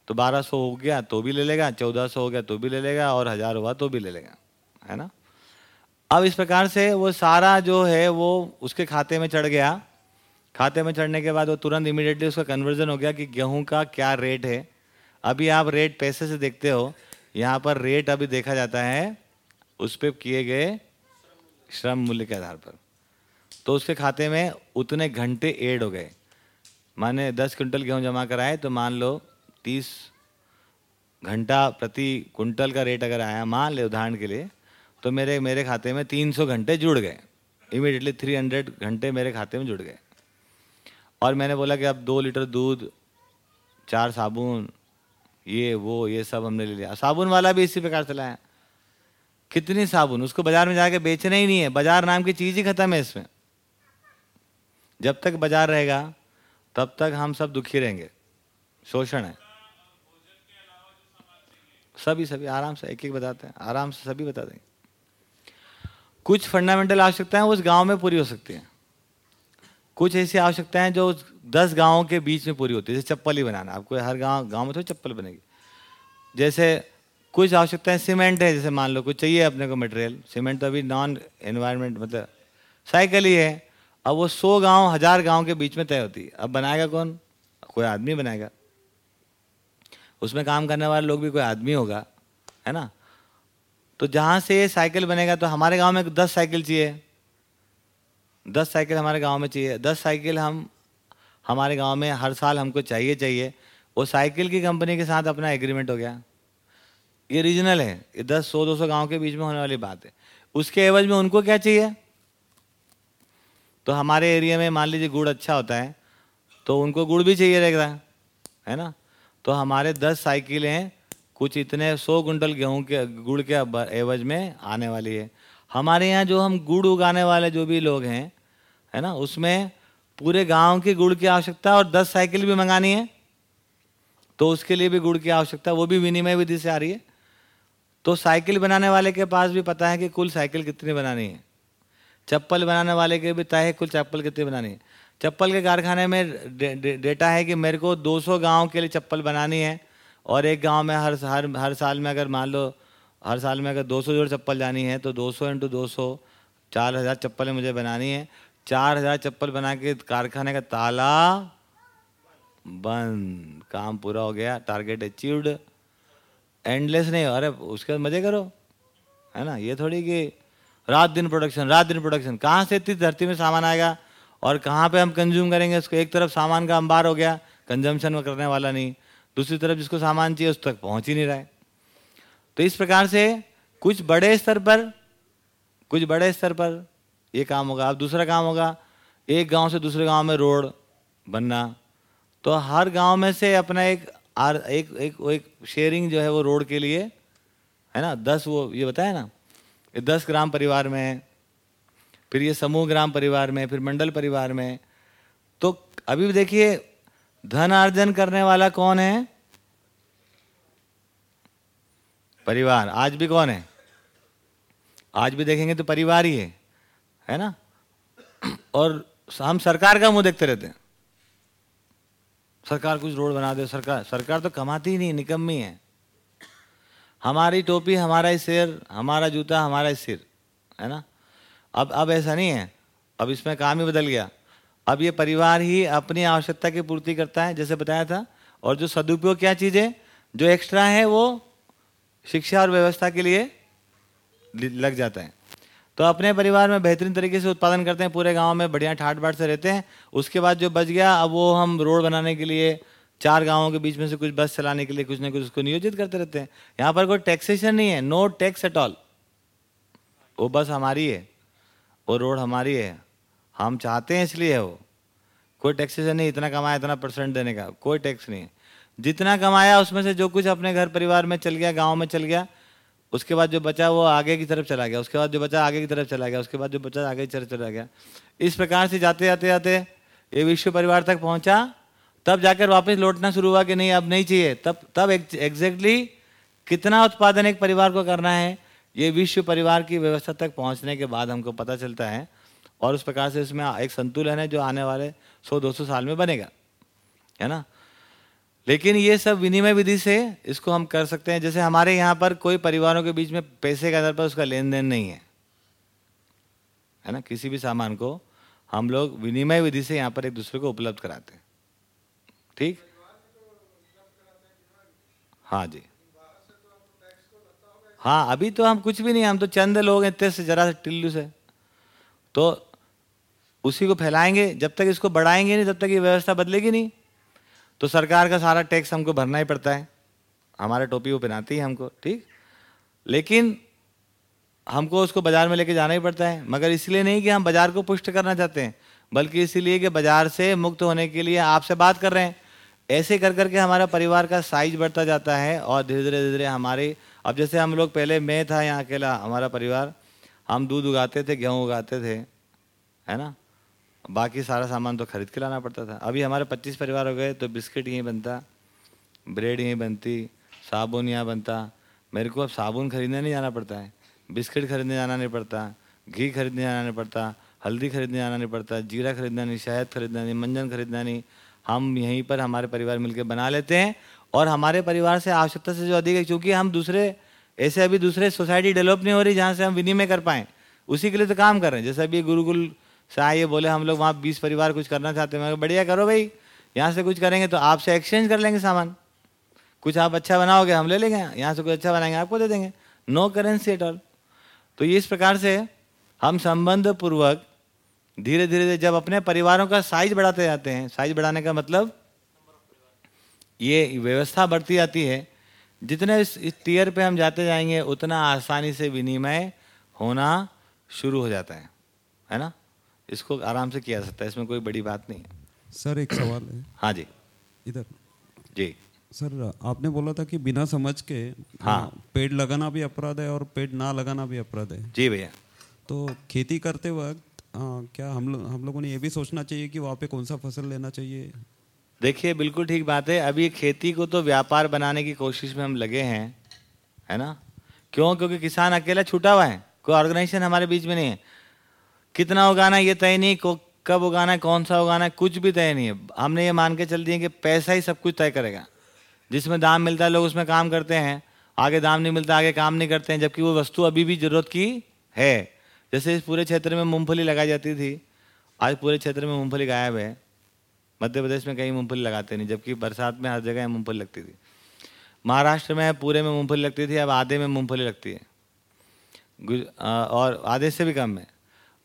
तो बारह सौ हो गया तो भी ले लेगा, चौदह सौ हो गया तो भी ले लेगा और हज़ार हुआ तो भी ले लेगा, है ना? अब इस प्रकार से वो सारा जो है वो उसके खाते में चढ़ गया। खाते में चढ़ने के बाद वो तुरंत इमीडिएटली उसका कन्वर्जन हो गया कि गेहूँ का क्या रेट है। अभी आप रेट पैसे से देखते हो, यहाँ पर रेट अभी देखा जाता है, उस पर किए गए श्रम मूल्य के आधार पर। तो उसके खाते में उतने घंटे एड हो गए। माने दस क्विंटल गेहूँ जमा कराए तो मान लो तीस घंटा प्रति कुंटल का रेट अगर आया मान ले उदाहरण के लिए तो मेरे मेरे खाते में तीन सौ घंटे जुड़ गए। इमीडिएटली थ्री हंड्रेड घंटे मेरे खाते में जुड़ गए। और मैंने बोला कि अब दो लीटर दूध, चार साबुन, ये, वो, ये सब हमने ले लिया। साबुन वाला भी इसी प्रकार चला है कितनी साबुन? उसको बाज़ार में जाके बेचना ही नहीं है। बाज़ार नाम की चीज़ ही खत्म है इसमें। जब तक बाज़ार रहेगा, तब तक हम सब दुखी रहेंगे। शोषण है। सभी सभी, आराम से एक एक बताते हैं, आराम से सभी बता देंगे। कुछ फंडामेंटल आवश्यकताएँ उस गाँव में पूरी हो सकती हैं। कुछ ऐसी आवश्यकताएँ जो दस गाँवों के बीच में पूरी होती है, जैसे चप्पल ही बनाना, आपको हर गाँव गाँव में तो चप्पल बनेगी। जैसे कुछ आवश्यकताएँ सीमेंट है, जैसे मान लो कुछ चाहिए अपने को मटेरियल सीमेंट तो अभी नॉन एनवायरनमेंट मतलब साइकिल ही है। अब वो सौ गाँव, हज़ार गाँव के बीच में तय होती है। अब बनाएगा कौन? कोई आदमी बनाएगा। उसमें काम करने वाले लोग भी कोई आदमी होगा, है ना? तो जहाँ से ये साइकिल बनेगा तो हमारे गाँव में दस साइकिल चाहिए। दस साइकिल हमारे गाँव में चाहिए। दस साइकिल हम, हमारे गाँव में हर साल हमको चाहिए चाहिए। वो साइकिल की कंपनी के साथ अपना एग्रीमेंट हो गया। ये रीजनल है। ये दस, सौ, दो सौ गाँव के बीच में होने वाली बात है। उसके एवज में उनको क्या चाहिए? तो हमारे एरिया में मान लीजिए गुड़ अच्छा होता है तो उनको गुड़ भी चाहिए रहेगा है ना? तो हमारे दस साइकिलें कुछ इतने सौ कुंटल गेहूँ के, गुड़ के एवज में आने वाली है। हमारे यहाँ जो हम गुड़ उगाने वाले जो भी लोग हैं, है ना, उसमें पूरे गाँव की गुड़ की आवश्यकता और दस साइकिल भी मंगानी है। तो उसके लिए भी गुड़ की आवश्यकता, वो भी विनिमय विधि से आ रही है। तो साइकिल बनाने वाले के पास भी पता है कि कुल साइकिल कितनी बनानी है। चप्पल बनाने वाले के भी तय है, कुल चप्पल कितनी बनानी है। चप्पल के कारखाने में डेटा है कि मेरे को 200 गाँव के लिए चप्पल बनानी है और एक गाँव में हर हर हर साल में अगर मान लो, हर साल में अगर 200 जोड़ चप्पल जानी है तो 200 सौ इंटू दो सौ, चार हज़ार चप्पलें मुझे बनानी है। चार हज़ार चप्पल बना के कारखाने का ताला बंद। काम पूरा हो गया टारगेट अचीव्ड एंडलेस नहीं, अरे उसके मज़े करो, है ना? ये थोड़ी कि रात दिन प्रोडक्शन रात दिन प्रोडक्शन कहाँ से इतनी धरती में सामान आएगा? और कहाँ पे हम कंज्यूम करेंगे उसको? एक तरफ़ सामान का अंबार हो गया कंजम्पशन में करने वाला नहीं। दूसरी तरफ़ जिसको सामान चाहिए उस तक पहुँच ही नहीं रहा है। तो इस प्रकार से कुछ बड़े स्तर पर, कुछ बड़े स्तर पर ये काम होगा। अब दूसरा काम होगा, एक गाँव से दूसरे गाँव में रोड बनना। तो हर गाँव में से अपना एक आर, एक एक एक शेयरिंग जो है वो रोड के लिए, है ना? दस वो, ये बताया ना? दस ग्राम परिवार में फिर ये समूह ग्राम परिवार में, फिर मंडल परिवार में। तो अभी भी देखिए, धन अर्जन करने वाला कौन है? परिवार। आज भी कौन है? आज भी देखेंगे तो परिवार ही है है ना? और हम सरकार का मुँह देखते रहते हैं। सरकार कुछ रोड बना दे, सरकार सरकार तो कमाती ही नहीं, निकम्मी है। हमारी टोपी, हमारा ही सिर हमारा जूता, हमारा ही सिर, है ना? अब अब ऐसा नहीं है। अब इसमें काम ही बदल गया। अब ये परिवार ही अपनी आवश्यकता की पूर्ति करता है, जैसे बताया था। और जो सदुपयोग क्या चीज़, जो एक्स्ट्रा है वो शिक्षा और व्यवस्था के लिए लग जाता है। तो अपने परिवार में बेहतरीन तरीके से उत्पादन करते हैं, पूरे गाँव में बढ़िया ठाट बाट से रहते हैं। उसके बाद जो बच गया, अब वो हम रोड बनाने के लिए, चार गाँवों के बीच में से कुछ बस चलाने के लिए कुछ ना कुछ उसको नियोजित करते रहते हैं। यहाँ पर कोई टैक्सेशन नहीं है नो टैक्स एट ऑल वो बस हमारी है। वो रोड हमारी है। हम चाहते हैं इसलिए है वो। कोई टैक्सेशन नहीं, इतना कमाया, इतना परसेंट देने का। कोई टैक्स नहीं। जितना कमाया, उसमें से जो कुछ अपने घर परिवार में चल गया, गाँव में चल गया, उसके बाद जो बचा, वो आगे की तरफ़ चला गया। उसके बाद जो बचा, आगे की तरफ़ चला गया। उसके बाद जो बचा, आगे की तरफ़ चला गया। इस प्रकार से जाते जाते जाते ये विश्व परिवार तक पहुँचा। तब जाकर वापस लौटना शुरू हुआ कि नहीं, अब नहीं चाहिए। तब तब एग्जैक्टली कितना उत्पादन एक परिवार को करना है। ये विश्व परिवार की व्यवस्था तक पहुँचने के बाद हमको पता चलता है और उस प्रकार से इसमें एक संतुलन है जो आने वाले सौ, दो सौ साल में बनेगा, है ना? लेकिन ये सब विनिमय विधि से इसको हम कर सकते हैं। जैसे हमारे यहाँ पर कोई परिवारों के बीच में पैसे के आधार पर उसका लेन देन नहीं है है ना? किसी भी सामान को हम लोग विनिमय विधि से यहाँ पर एक दूसरे को उपलब्ध कराते हैं। ठीक? हाँ जी। हाँ अभी तो हम कुछ भी नहीं, हम तो चंद लोग हैं, इतने से जरा से टिल्लू से। तो उसी को फैलाएँगे, जब तक इसको बढ़ाएँगे नहीं, तब तक ये व्यवस्था बदलेगी नहीं। तो सरकार का सारा टैक्स हमको भरना ही पड़ता है। हमारा टोपी वो पहनाती है हमको, ठीक? लेकिन हमको उसको बाज़ार में लेके जाना ही पड़ता है। मगर इसलिए नहीं कि हम बाज़ार को पुष्ट करना चाहते हैं, बल्कि इसीलिए कि बाज़ार से मुक्त होने के लिए आपसे बात कर रहे हैं। ऐसे कर करके हमारा परिवार का साइज़ बढ़ता जाता है और धीरे धीरे धीरे हमारी, अब जैसे हम लोग पहले मैं था यहाँ अकेला, हमारा परिवार, हम दूध उगाते थे, गेहूँ उगाते थे, है ना? बाकी सारा सामान तो खरीद के लाना पड़ता था। अभी हमारे पच्चीस परिवार हो गए तो बिस्किट यहीं बनता ब्रेड यहीं बनती, साबुन यहाँ बनता। मेरे को अब साबुन खरीदने नहीं जाना पड़ता है। बिस्किट खरीदने जाना नहीं पड़ता, घी खरीदने जाना नहीं पड़ता, हल्दी खरीदने जाना नहीं पड़ता, जीरा खरीदना नहीं, शहद खरीदना नहीं, मंजन खरीदना नहीं। हम यहीं पर हमारे परिवार मिलकर बना लेते हैं और हमारे परिवार से आवश्यकता से जो अधिक है, क्योंकि हम दूसरे, ऐसे अभी दूसरे सोसाइटी डेवलप नहीं हो रही जहाँ से हम विनिमय कर पाएँ, उसी के लिए तो काम कर रहे हैं। जैसे अभी गुरुकुल से आइए बोले, हम लोग वहाँ बीस परिवार कुछ करना चाहते हैं। बढ़िया करो भाई, यहाँ से कुछ करेंगे तो आपसे एक्सचेंज कर लेंगे सामान। कुछ आप अच्छा बनाओगे, हम ले लेंगे, यहाँ से कुछ अच्छा बनाएँगे, आपको दे देंगे। नो करेंसी एट ऑल तो इस प्रकार से हम संबंध पूर्वक धीरे धीरे जब अपने परिवारों का साइज़ बढ़ाते जाते हैं साइज़ बढ़ाने का मतलब ये व्यवस्था बढ़ती जाती है। जितने इस, इस टीयर पे हम जाते जाएँगे उतना आसानी से विनिमय होना शुरू हो जाता है। है ना? इसको आराम से किया जा सकता है इसमें कोई बड़ी बात नहीं है। सर एक सवाल है। हाँ जी। इधर। जी। सर आपने बोला था कि बिना समझ के हाँ। पेड़ लगाना भी अपराध है और पेड़ ना लगाना भी अपराध है। जी भैया। तो खेती करते वक्त क्या हम लोग हम लोगों ने ये भी सोचना चाहिए कि वहाँ पे कौन सा फ़सल लेना चाहिए? देखिए, बिल्कुल ठीक बात है। अभी खेती को तो व्यापार बनाने की कोशिश में हम लगे हैं, है ना? क्यों? क्योंकि किसान अकेला छूटा हुआ है। कोई ऑर्गेनाइजेशन हमारे बीच में नहीं है। कितना उगाना ये तय नहीं को, कब उगाना है, कौन सा उगाना है, कुछ भी तय नहीं है। हमने ये मान के चल दिए कि पैसा ही सब कुछ तय करेगा। जिसमें दाम मिलता है, लोग उसमें काम करते हैं। आगे दाम नहीं मिलता, आगे काम नहीं करते हैं, जबकि वो वस्तु अभी भी ज़रूरत की है। जैसे इस पूरे क्षेत्र में मूंगफली लगाई जाती थी, आज पूरे क्षेत्र में मूंगफली गायब है। मध्य प्रदेश में कहीं मूंगफली लगाते नहीं, जबकि बरसात में हर जगह मूंगफली लगती थी। महाराष्ट्र में पूरे में मूंगफली लगती थी, अब आधे में मूंगफली लगती है। और आधे से भी कम है।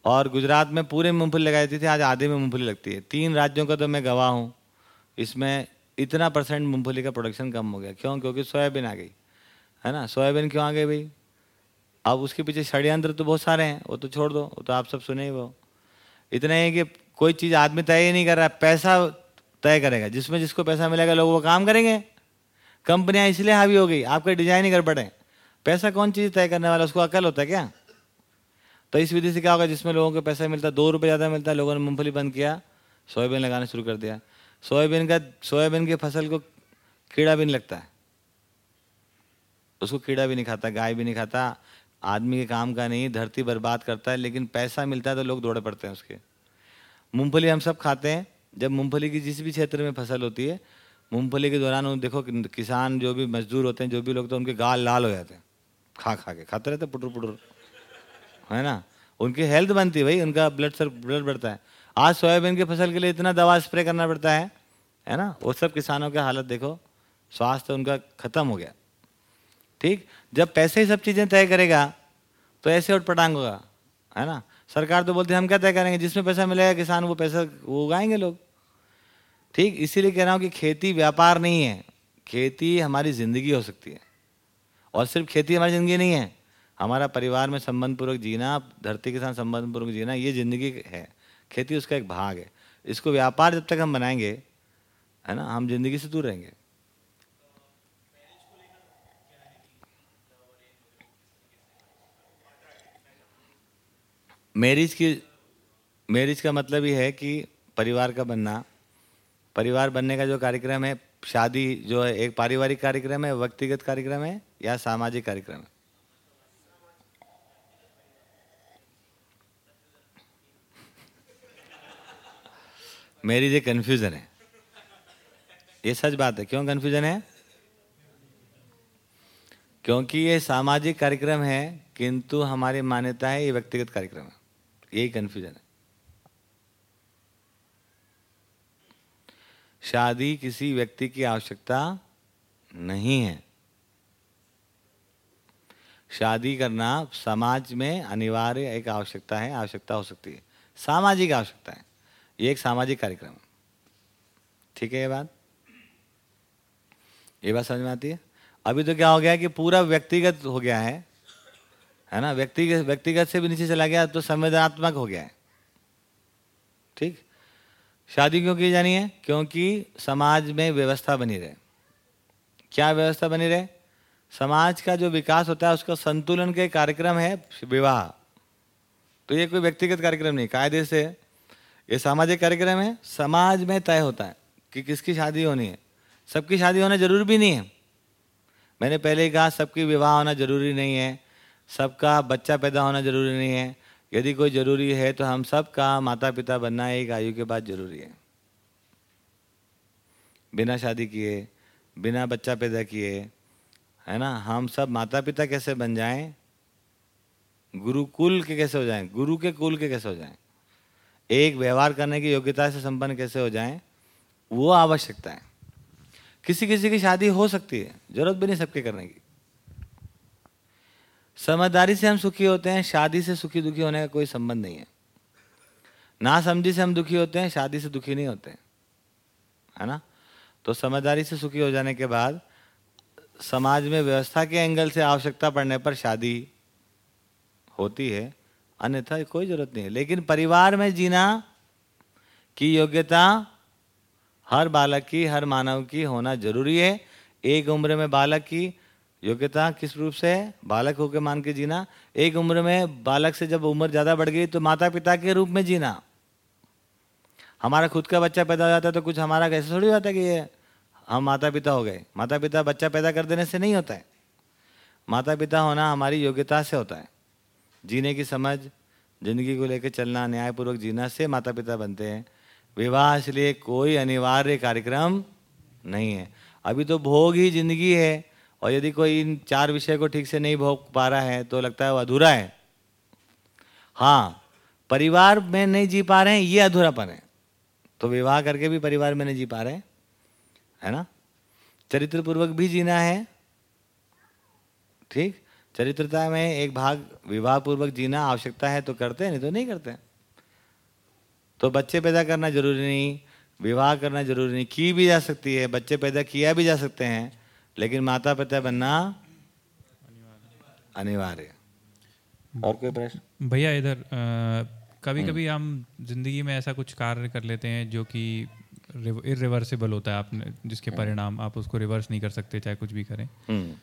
और गुजरात में पूरे में मूँगफली लगाई जाती थी, आज आधे में मूँगफली लगती है। तीन राज्यों का तो मैं गवाह हूँ, इसमें इतना परसेंट मूँगफली का प्रोडक्शन कम हो गया। क्यों? क्योंकि सोयाबीन आ गई। है ना? सोयाबीन क्यों आ गई भाई? अब उसके पीछे षड्यंत्र तो बहुत सारे हैं, वो तो छोड़ दो, वो तो आप सब सुने ही वो इतना ही कि कोई चीज़ आदमी तय ही नहीं कर रहा, पैसा तय करेगा, जिसमें जिसको पैसा मिलेगा लोग वो काम करेंगे। कंपनियाँ इसलिए हावी हो गई, आपके डिज़ाइन ही गड़बड़ पैसा कौन चीज़ तय करने वाला, उसको अकल होता है क्या? तो इस विधि से क्या होगा, जिसमें लोगों को पैसा मिलता है दो रुपये ज़्यादा मिलता है लोगों ने मूँगफली बंद किया, सोयाबीन लगाना शुरू कर दिया। सोयाबीन का, सोयाबीन की फ़सल को कीड़ा भी नहीं लगता। है उसको कीड़ा भी नहीं खाता, गाय भी नहीं खाता आदमी के काम का नहीं, धरती बर्बाद करता है, लेकिन पैसा मिलता है तो लोग दौड़े पड़ते हैं उसके। मूंगफली हम सब खाते हैं। जब मूंगफली की जिस भी क्षेत्र में फ़सल होती है, मूंगफली के दौरान देखो, किसान जो भी मजदूर होते हैं, जो भी लोग तो उनके गाल लाल हो जाते हैं। खा खा के, खाते रहते पुटुर पुटुर। है ना? उनकी हेल्थ बनती है भाई, उनका ब्लड सर, ब्लड बढ़ता है। आज सोयाबीन की फ़सल के लिए इतना दवा स्प्रे करना पड़ता है है ना? वो सब किसानों की हालत, देखो, स्वास्थ्य उनका खत्म हो गया। ठीक? जब पैसे ही सब चीज़ें तय करेगा तो ऐसे उठपटांग होगा, है ना? सरकार तो बोलती है, हम क्या तय करेंगे? जिसमें पैसा मिलेगा किसान, वो पैसा वो उगाएँगे लोग। ठीक? इसीलिए कह रहा हूँ कि खेती व्यापार नहीं है। खेती हमारी ज़िंदगी हो सकती है। और सिर्फ़ खेती हमारी ज़िंदगी नहीं है। हमारा परिवार में संबंध पूर्वक जीना, धरती के साथ संबंध पूर्वक जीना, ये ज़िंदगी है। खेती उसका एक भाग है। इसको व्यापार जब तक हम बनाएँगे, है ना, हम ज़िंदगी से दूर रहेंगे। मैरिज की मैरिज का मतलब ये है कि परिवार का बनना। परिवार बनने का जो कार्यक्रम है, शादी जो है, एक पारिवारिक कार्यक्रम है, व्यक्तिगत कार्यक्रम है या सामाजिक कार्यक्रम है? मैरिज एक कन्फ्यूज़न है। ये सच बात है? क्यों कन्फ्यूज़न है? क्योंकि ये सामाजिक कार्यक्रम है, किंतु हमारी मान्यता है ये व्यक्तिगत कार्यक्रम है। यही कन्फ्यूज़न है। शादी किसी व्यक्ति की आवश्यकता नहीं है। शादी करना समाज में अनिवार्य एक आवश्यकता है, आवश्यकता हो सकती है। सामाजिक आवश्यकता है। ये एक सामाजिक कार्यक्रम है। ठीक है ये बात? ये बात समझ में आती है? अभी तो क्या हो गया कि पूरा व्यक्तिगत हो गया है है ना? व्यक्तिगत व्यक्तिगत से भी नीचे चला गया तो संवेदनात्मक हो गया है। ठीक? शादी क्यों की जानी है? क्योंकि समाज में व्यवस्था बनी रहे। क्या व्यवस्था बनी रहे? समाज का जो विकास होता है, उसका संतुलन के कार्यक्रम है विवाह। तो ये कोई व्यक्तिगत कार्यक्रम नहीं, कायदे से ये सामाजिक कार्यक्रम है। समाज में तय होता है कि किसकी शादी होनी है। सबकी शादी होना ज़रूरी भी नहीं है। मैंने पहले ही कहा, सबकी विवाह होना ज़रूरी नहीं है। सबका बच्चा पैदा होना ज़रूरी नहीं है। यदि कोई ज़रूरी है तो हम सबका माता पिता बनना एक आयु के बाद ज़रूरी है। बिना शादी किए, बिना बच्चा पैदा किए, है ना? हम सब माता पिता कैसे बन जाएँ? गुरुकुल के कैसे हो जाएँ? गुरु के कुल के कैसे हो जाएँ? एक व्यवहार करने की योग्यता से संपन्न कैसे हो जाएँ? वो आवश्यकता है। किसी किसी की शादी हो सकती है, ज़रूरत भी नहीं सबके करने की। समझदारी से हम सुखी होते हैं, शादी से सुखी दुखी होने का कोई संबंध नहीं है। ना समझी से हम दुखी होते हैं, शादी से दुखी नहीं होते। है ना? तो समझदारी से सुखी हो जाने के बाद समाज में व्यवस्था के एंगल से आवश्यकता पड़ने पर शादी होती है, अन्यथा कोई ज़रूरत नहीं है। लेकिन परिवार में जीना की योग्यता हर बालक की, हर मानव की होना ज़रूरी है। एक उम्र में बालक की योग्यता किस रूप से? बालक होकर मान के जीना। एक उम्र में बालक से जब उम्र ज़्यादा बढ़ गई तो माता पिता के रूप में जीना। हमारा खुद का बच्चा पैदा हो जाता है तो कुछ हमारा कैसे थोड़ी होता है कि ये हम माता पिता हो गए। माता पिता बच्चा पैदा कर देने से नहीं होता है। माता पिता होना हमारी योग्यता से होता है। जीने की समझ, ज़िंदगी को लेकर चलना, न्यायपूर्वक जीना से माता पिता बनते हैं। विवाह इसलिए कोई अनिवार्य कार्यक्रम नहीं है। अभी तो भोग ही ज़िंदगी है। और यदि कोई इन चार विषय को ठीक से नहीं भोग पा रहा है तो लगता है वो अधूरा है। हाँ परिवार में नहीं जी पा रहे हैं, ये अधूरापन है। तो विवाह करके भी परिवार में नहीं जी पा रहे हैं, है ना? चरित्र पूर्वक भी जीना है, ठीक? चरित्रता में एक भाग विवाह पूर्वक जीना आवश्यकता है तो करते हैं, नहीं तो नहीं करते तो बच्चे पैदा करना ज़रूरी नहीं, विवाह करना ज़रूरी नहीं, की भी जा सकती है, बच्चे पैदा किया भी जा सकते हैं लेकिन माता पिता बनना अनिवार्य। और कोई प्रश्न? भैया इधर कभी कभी हम ज़िंदगी में ऐसा कुछ कार्य कर लेते हैं जो कि इरिवर्सिबल होता है आपने जिसके परिणाम आप उसको रिवर्स नहीं कर सकते चाहे कुछ भी करें। हम्म,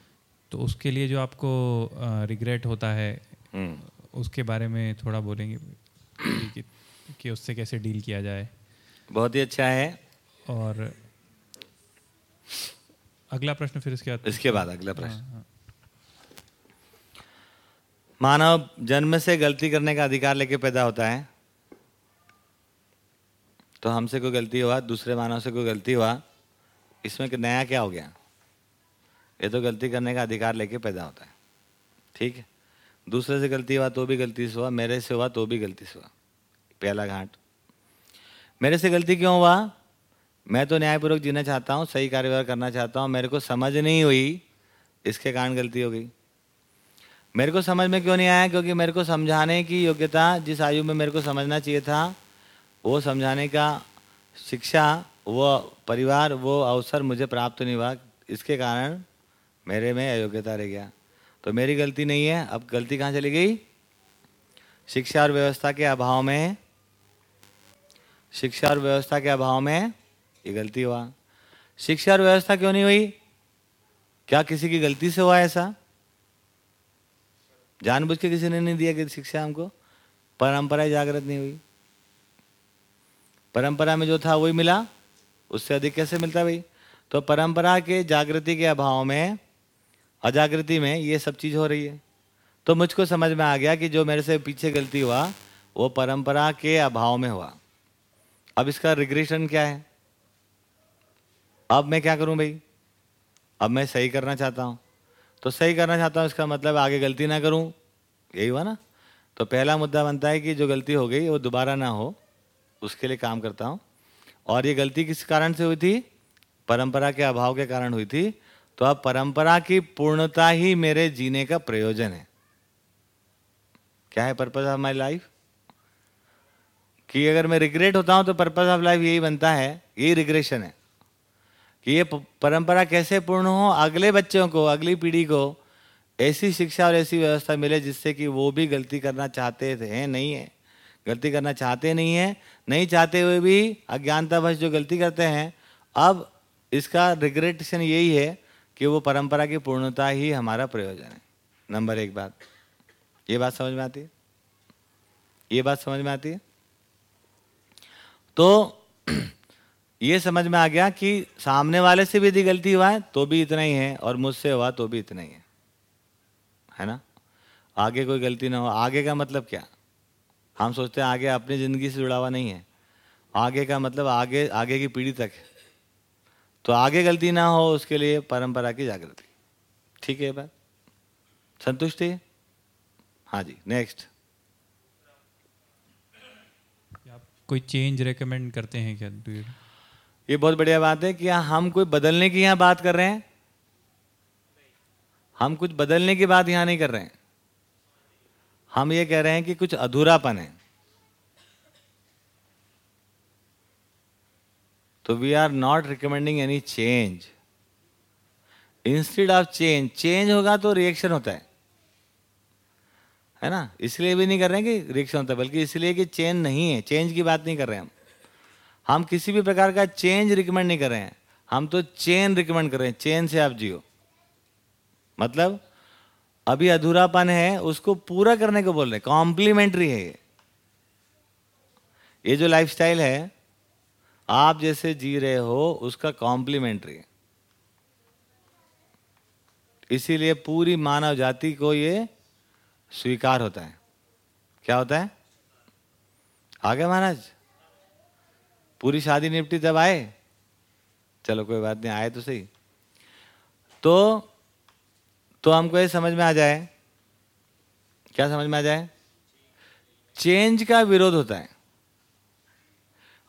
तो उसके लिए जो आपको रिग्रेट होता है हम्म। उसके बारे में थोड़ा बोलेंगे कि, कि उससे कैसे डील किया जाए। बहुत ही अच्छा है। और अगला प्रश्न फिर इसके बाद इसके बाद अगला प्रश्न। हाँ, हाँ। मानव जन्म से गलती करने का अधिकार लेके पैदा होता है। तो हमसे कोई गलती हुआ दूसरे मानव से कोई गलती हुआ इसमें कि नया क्या हो गया? ये तो गलती करने का अधिकार लेके पैदा होता है। ठीक है? दूसरे से गलती हुआ तो भी गलती से हुआ मेरे से हुआ तो भी गलती से हुआ। पहला घाट। मेरे से गलती क्यों हुआ? मैं तो न्यायपूर्वक जीना चाहता हूँ, सही कार्यवाही करना चाहता हूँ, मेरे को समझ नहीं हुई, इसके कारण गलती हो गई। मेरे को समझ में क्यों नहीं आया? क्योंकि मेरे को समझाने की योग्यता, जिस आयु में मेरे को समझना चाहिए था, वो समझाने का शिक्षा, वो परिवार, वो अवसर मुझे प्राप्त नहीं हुआ। इसके कारण मेरे में अयोग्यता रह गया। तो मेरी गलती नहीं है। अब गलती कहाँ चली गई? शिक्षा और व्यवस्था के अभाव में, शिक्षा और व्यवस्था के अभाव में ये गलती हुआ। शिक्षा और व्यवस्था क्यों नहीं हुई? क्या किसी की गलती से हुआ ऐसा? जानबूझ के किसी ने नहीं दिया कि शिक्षा हमको? परंपरा जागृत नहीं हुई। परंपरा में जो था वही मिला, उससे अधिक कैसे मिलता भाई? तो परंपरा के जागृति के अभाव में, अजागृति में ये सब चीज़ हो रही है। तो मुझको समझ में आ गया कि जो मेरे से पीछे गलती हुआ, वो परंपरा के अभाव में हुआ। अब इसका रिग्रेशन क्या है? अब मैं क्या करूँ भाई? अब मैं सही करना चाहता हूँ। तो सही करना चाहता हूँ, इसका मतलब आगे गलती ना करूँ। यही हुआ ना? तो पहला मुद्दा बनता है कि जो गलती हो गई, वो दोबारा ना हो, उसके लिए काम करता हूँ। और ये गलती किस कारण से हुई थी? परंपरा के अभाव के कारण हुई थी। तो अब परंपरा की पूर्णता ही मेरे जीने का प्रयोजन है। क्या है पर्पज ऑफ़ माई लाइफ कि अगर मैं रिग्रेट होता हूँ तो पर्पज ऑफ़ लाइफ यही बनता है, यही रिग्रेशन है। कि ये परंपरा कैसे पूर्ण हो, अगले बच्चों को, अगली पीढ़ी को ऐसी शिक्षा और ऐसी व्यवस्था मिले जिससे कि वो भी गलती करना चाहते थे नहीं है। गलती करना चाहते नहीं है। नहीं चाहते हुए भी अज्ञानतावश जो गलती करते हैं, अब इसका रिग्रेटेशन यही है कि वो परंपरा की पूर्णता ही हमारा प्रयोजन है। नंबर एक बात। ये बात समझ में आती है? ये बात समझ में आती है? तो ये समझ में आ गया कि सामने वाले से भी यदि गलती हुआ है तो भी इतना ही है, और मुझसे हुआ तो भी इतना ही है। है ना? आगे कोई गलती ना हो। आगे का मतलब क्या? हम सोचते हैं आगे अपनी ज़िंदगी से जुड़ा हुआ नहीं है। आगे का मतलब आगे आगे की पीढ़ी तक है। तो आगे गलती ना हो, उसके लिए परंपरा की जागृति। ठीक है बात? संतुष्टि हाँ जी नेक्स्ट आप कोई चेंज रेकमेंड करते हैं क्या? ये बहुत बढ़िया बात है कि हम कोई बदलने की यहाँ बात कर रहे हैं? हम कुछ बदलने की बात यहाँ नहीं कर रहे हैं। हम ये कह रहे हैं कि कुछ अधूरापन है। तो we are not recommending any change instead of change change होगा तो रिएक्शन होता है। है ना? इसलिए भी नहीं कर रहे हैं कि रिएक्शन होता है, बल्कि इसलिए कि चेंज नहीं है। चेंज की बात नहीं कर रहे हैं हम। हम किसी भी प्रकार का चेंज रिकमेंड नहीं कर रहे हैं। हम तो चेन रिकमेंड कर रहे हैं। चेन से आप जियो। मतलब अभी अधूरापन है, उसको पूरा करने को बोल रहे हैं। कॉम्प्लीमेंट्री है ये। ये जो लाइफस्टाइल है, आप जैसे जी रहे हो, उसका कॉम्प्लीमेंट्री है। इसीलिए पूरी मानव जाति को ये स्वीकार होता है। क्या होता है? आगे महाराज। पूरी शादी निपटी तब आए? चलो कोई बात नहीं, आए तो सही। तो तो हमको ये समझ में आ जाए। क्या समझ में आ जाए? चेंज का विरोध होता है।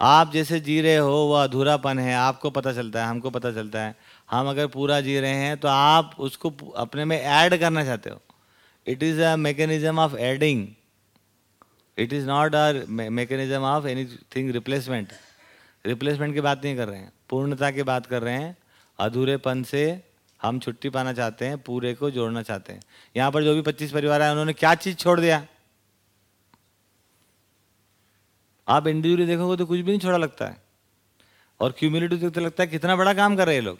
आप जैसे जी रहे हो, वो अधूरापन है, आपको पता चलता है, हमको पता चलता है। हम अगर पूरा जी रहे हैं तो आप उसको अपने में ऐड करना चाहते हो। It is a mechanism of adding it is not a mechanism of any thing replacement replacement की बात नहीं कर रहे हैं। पूर्णता की बात कर रहे हैं। अधूरेपन से हम छुट्टी पाना चाहते हैं, पूरे को जोड़ना चाहते हैं। यहाँ पर जो भी पच्चीस परिवार आए, उन्होंने क्या चीज़ छोड़ दिया? आप इंडिविजुअली देखोगे तो कुछ भी नहीं छोड़ा लगता है। और क्यूमिलिटी देखते लगता है कितना बड़ा काम कर रहे हैं लोग।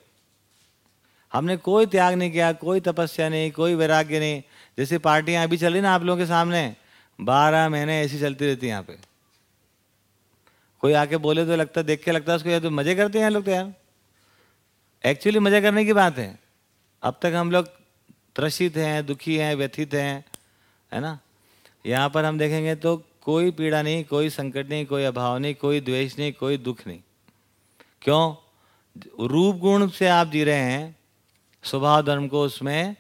हमने कोई त्याग नहीं किया, कोई तपस्या नहीं, कोई वैराग्य नहीं। जैसे पार्टियाँ अभी चल ना आप लोगों के सामने, बारह महीने ऐसी चलती रहती हैं यहाँ पे। कोई आके बोले तो लगता, देख के लगता है उसको, यार तो मज़े करते हैं लोग तो यार। एक्चुअली मज़े करने की बात है। अब तक हम लोग त्रसित हैं, दुखी हैं, व्यथित हैं, है ना? यहाँ पर हम देखेंगे तो कोई पीड़ा नहीं, कोई संकट नहीं, कोई अभाव नहीं, कोई द्वेष नहीं, कोई दुख नहीं। क्यों? रूप गुण से आप जी रहे हैं, स्वभाव धर्म को उसमें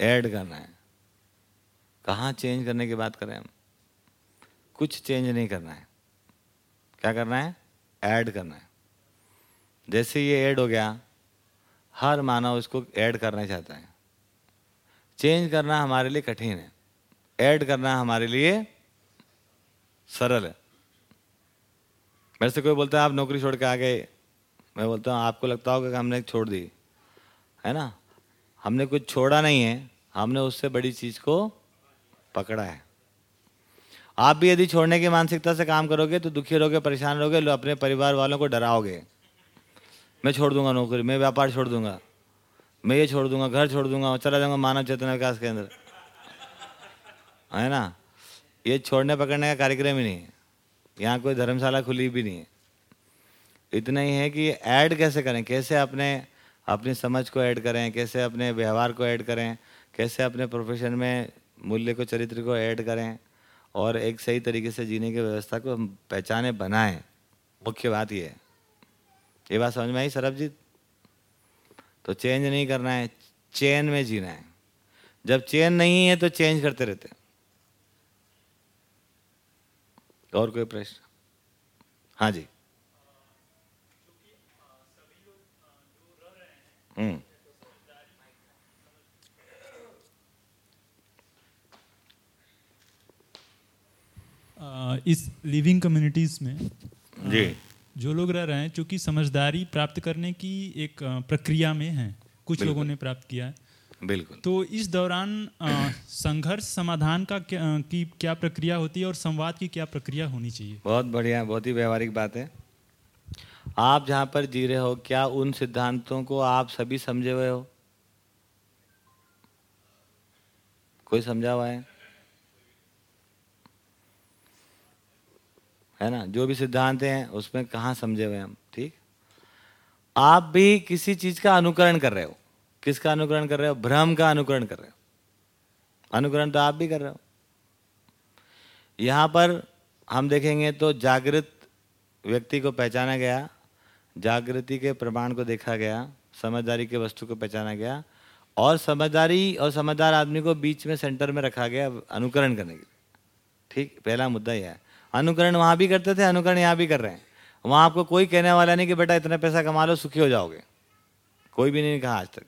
ऐड करना है। कहाँ चेंज करने की बात करें हम? कुछ चेंज नहीं करना है। क्या करना है? ऐड करना है। जैसे ये ऐड हो गया, हर मानव इसको ऐड करना चाहता है। चेंज करना हमारे लिए कठिन है। ऐड करना हमारे लिए सरल है। मेरे से कोई बोलता है, आप नौकरी छोड़ के आ गए। मैं बोलता हूँ, आपको लगता होगा कि हमने छोड़ दी। है ना? हमने कुछ छोड़ा नहीं है। हमने उससे बड़ी चीज़ को पकड़ा है। आप भी यदि छोड़ने की मानसिकता से काम करोगे तो दुखी रहोगे, परेशान रहोगे अपने परिवार वालों को डराओगे। मैं छोड़ दूँगा नौकरी, मैं व्यापार छोड़ दूँगा। मैं ये छोड़ दूँगा, घर छोड़ दूँगा, चला जाऊँगा मानव चेतना विकास केंद्र है ना? ये छोड़ने पकड़ने का कार्यक्रम ही नहीं है। यहाँ कोई धर्मशाला खुली भी नहीं है। इतना ही है कि ऐड कैसे करें? कैसे अपने, अपनी समझ को ऐड करें? कैसे अपने व्यवहार को ऐड करें? कैसे अपने प्रोफेशन में मूल्य को, चरित्र को ऐड करें? और एक सही तरीके से जीने की व्यवस्था को पहचाने, बनाएँ। मुख्य बात ये है। ये बात समझ में आई सरबजीत? तो चेंज नहीं करना है, चेन में जीना है। जब चेन नहीं है तो चेंज करते रहते और कोई प्रश्न? हाँ जी। हम्म। इस लिविंग कम्युनिटीज़ में जी। जो लोग रह रहे हैं चूँकि समझदारी प्राप्त करने की एक प्रक्रिया में है कुछ लोगों ने प्राप्त किया है। बिल्कुल। तो इस दौरान संघर्ष समाधान का क्या, की क्या प्रक्रिया होती है और संवाद की क्या प्रक्रिया होनी चाहिए? बहुत बढ़िया बहुत ही व्यवहारिक बात है। आप जहाँ पर जी रहे हो क्या उन सिद्धांतों को आप सभी समझे हुए हो? कोई समझा हुआ है? है ना? जो भी सिद्धांत हैं, उसमें कहाँ समझे हुए हम? ठीक? आप भी किसी चीज़ का अनुकरण कर रहे हो। किसका अनुकरण कर रहे हो? भ्रम का अनुकरण कर रहे हो। अनुकरण तो आप भी कर रहे हो। यहाँ पर हम देखेंगे तो जागृत व्यक्ति को पहचाना गया, जागृति के प्रमाण को देखा गया, समझदारी के वस्तु को पहचाना गया, और समझदारी और समझदार आदमी को बीच में सेंटर में रखा गया अनुकरण करने के लिए। ठीक? पहला मुद्दा यह है। अनुकरण वहाँ भी करते थे, अनुकरण यहाँ भी कर रहे हैं। वहाँ आपको कोई कहने वाला नहीं कि बेटा इतना पैसा कमा लो, सुखी हो जाओगे। कोई भी नहीं कहा आज तक।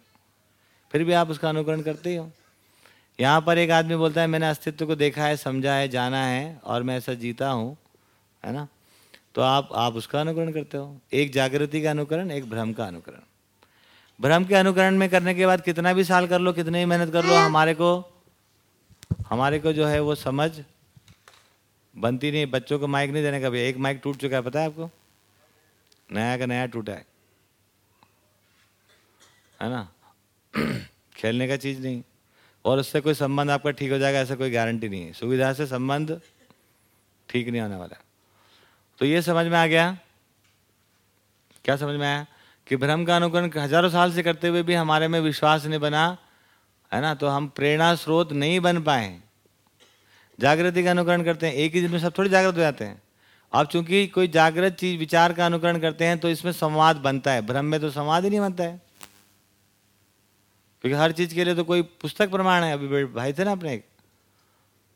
फिर भी आप उसका अनुकरण करते ही हो। यहाँ पर एक आदमी बोलता है, मैंने अस्तित्व को देखा है, समझा है, जाना है और मैं ऐसा जीता हूँ, है ना? तो आप आप उसका अनुकरण करते हो। एक जागृति का अनुकरण, एक भ्रम का अनुकरण। भ्रम के अनुकरण में करने के बाद कितना भी साल कर लो, कितनी मेहनत कर लो, हमारे को हमारे को जो है वो समझ बनती नहीं, बच्चों को माइक नहीं देने का भी, एक माइक टूट चुका है, पता है आपको? नया का नया टूटा है। है ना? खेलने का चीज़ नहीं। और उससे कोई संबंध आपका ठीक हो जाएगा, ऐसा कोई गारंटी नहीं है। सुविधा से संबंध ठीक नहीं होने वाला। तो ये समझ में आ गया? क्या समझ में आया? कि भ्रम का अनुकरण हज़ारों साल से करते हुए भी हमारे में विश्वास नहीं बना, है ना? तो हम प्रेरणा स्रोत नहीं बन पाए। जागृति का अनुकरण करते हैं, एक ही दिन में सब थोड़ी जागृत हो जाते हैं। अब चूँकि कोई जागृत चीज़, विचार का अनुकरण करते हैं तो इसमें संवाद बनता है। भ्रम में तो संवाद ही नहीं बनता है। क्योंकि हर चीज़ के लिए तो कोई पुस्तक प्रमाण है। अभी भाई थे ना अपने एक,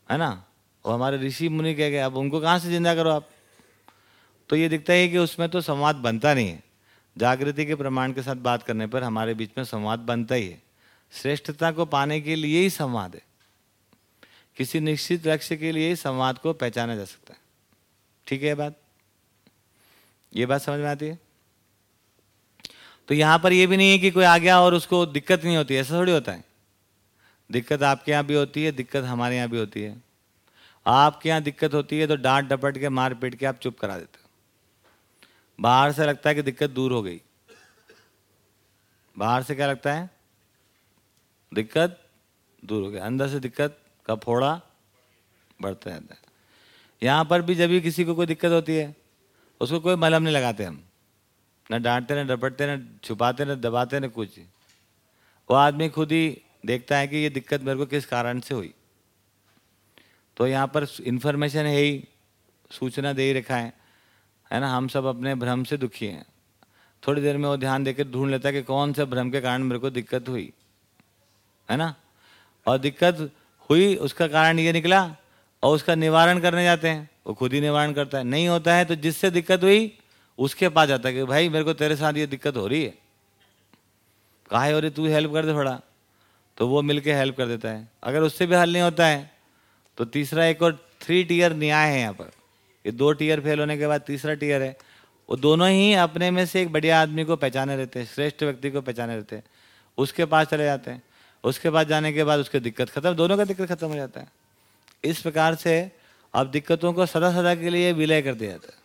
है ना? वो हमारे ऋषि मुनि कह गए, अब उनको कहाँ से ज़िंदा करो आप? तो ये दिखता है कि उसमें तो संवाद बनता नहीं है। जागृति के प्रमाण के साथ बात करने पर हमारे बीच में संवाद बनता ही है। श्रेष्ठता को पाने के लिए ही संवाद है। किसी निश्चित लक्ष्य के लिए संवाद को पहचाना जा सकता है। ठीक है बात? ये बात समझ में आती है? तो यहाँ पर यह भी नहीं है कि कोई आ गया और उसको दिक्कत नहीं होती, ऐसा थोड़ी होता है। दिक्कत आपके यहाँ भी होती है, दिक्कत हमारे यहाँ भी होती है। आपके यहाँ दिक्कत होती है तो डांट डपट के मार पीट के आप चुप करा देते हो। बाहर से लगता है कि दिक्कत दूर हो गई। बाहर से क्या लगता है? दिक्कत दूर हो गई अंदर से दिक्कत का फोड़ा बढ़ता रहता है यहाँ पर भी जब भी किसी को कोई दिक्कत होती है, उसको कोई मलहम नहीं लगाते हम। ना डांटते, ना डपटते, ना छुपाते, ना दबाते, ना कुछ। वो आदमी खुद ही देखता है कि ये दिक्कत मेरे को किस कारण से हुई। तो यहाँ पर इंफॉर्मेशन है ही सूचना दे ही रखा है। है ना? हम सब अपने भ्रम से दुखी हैं। थोड़ी देर में वो ध्यान देकर ढूंढ लेता है कि कौन से भ्रम के कारण मेरे को दिक्कत हुई। है ना? और दिक्कत हुई उसका कारण ये निकला और उसका निवारण करने जाते हैं, वो खुद ही निवारण करता है। नहीं होता है तो जिससे दिक्कत हुई, उसके पास जाता है कि भाई, मेरे को तेरे साथ ये दिक्कत हो रही है। कहा हो रही तू हेल्प कर दे थोड़ा। तो वो मिलके हेल्प कर देता है। अगर उससे भी हल नहीं होता है तो तीसरा एक और थ्री टीयर न्याय है यहाँ पर। ये दो टीयर फेल होने के बाद तीसरा टीयर है। वो दोनों ही अपने में से एक बढ़िया आदमी को पहचाने रहते हैं, श्रेष्ठ व्यक्ति को पहचाने रहते हैं। उसके पास चले जाते हैं। उसके बाद जाने के बाद उसकी दिक्कत खत्म, दोनों का दिक्कत खत्म हो जाता है। इस प्रकार से अब दिक्कतों को सदा सदा के लिए विलय कर दिया जाता है।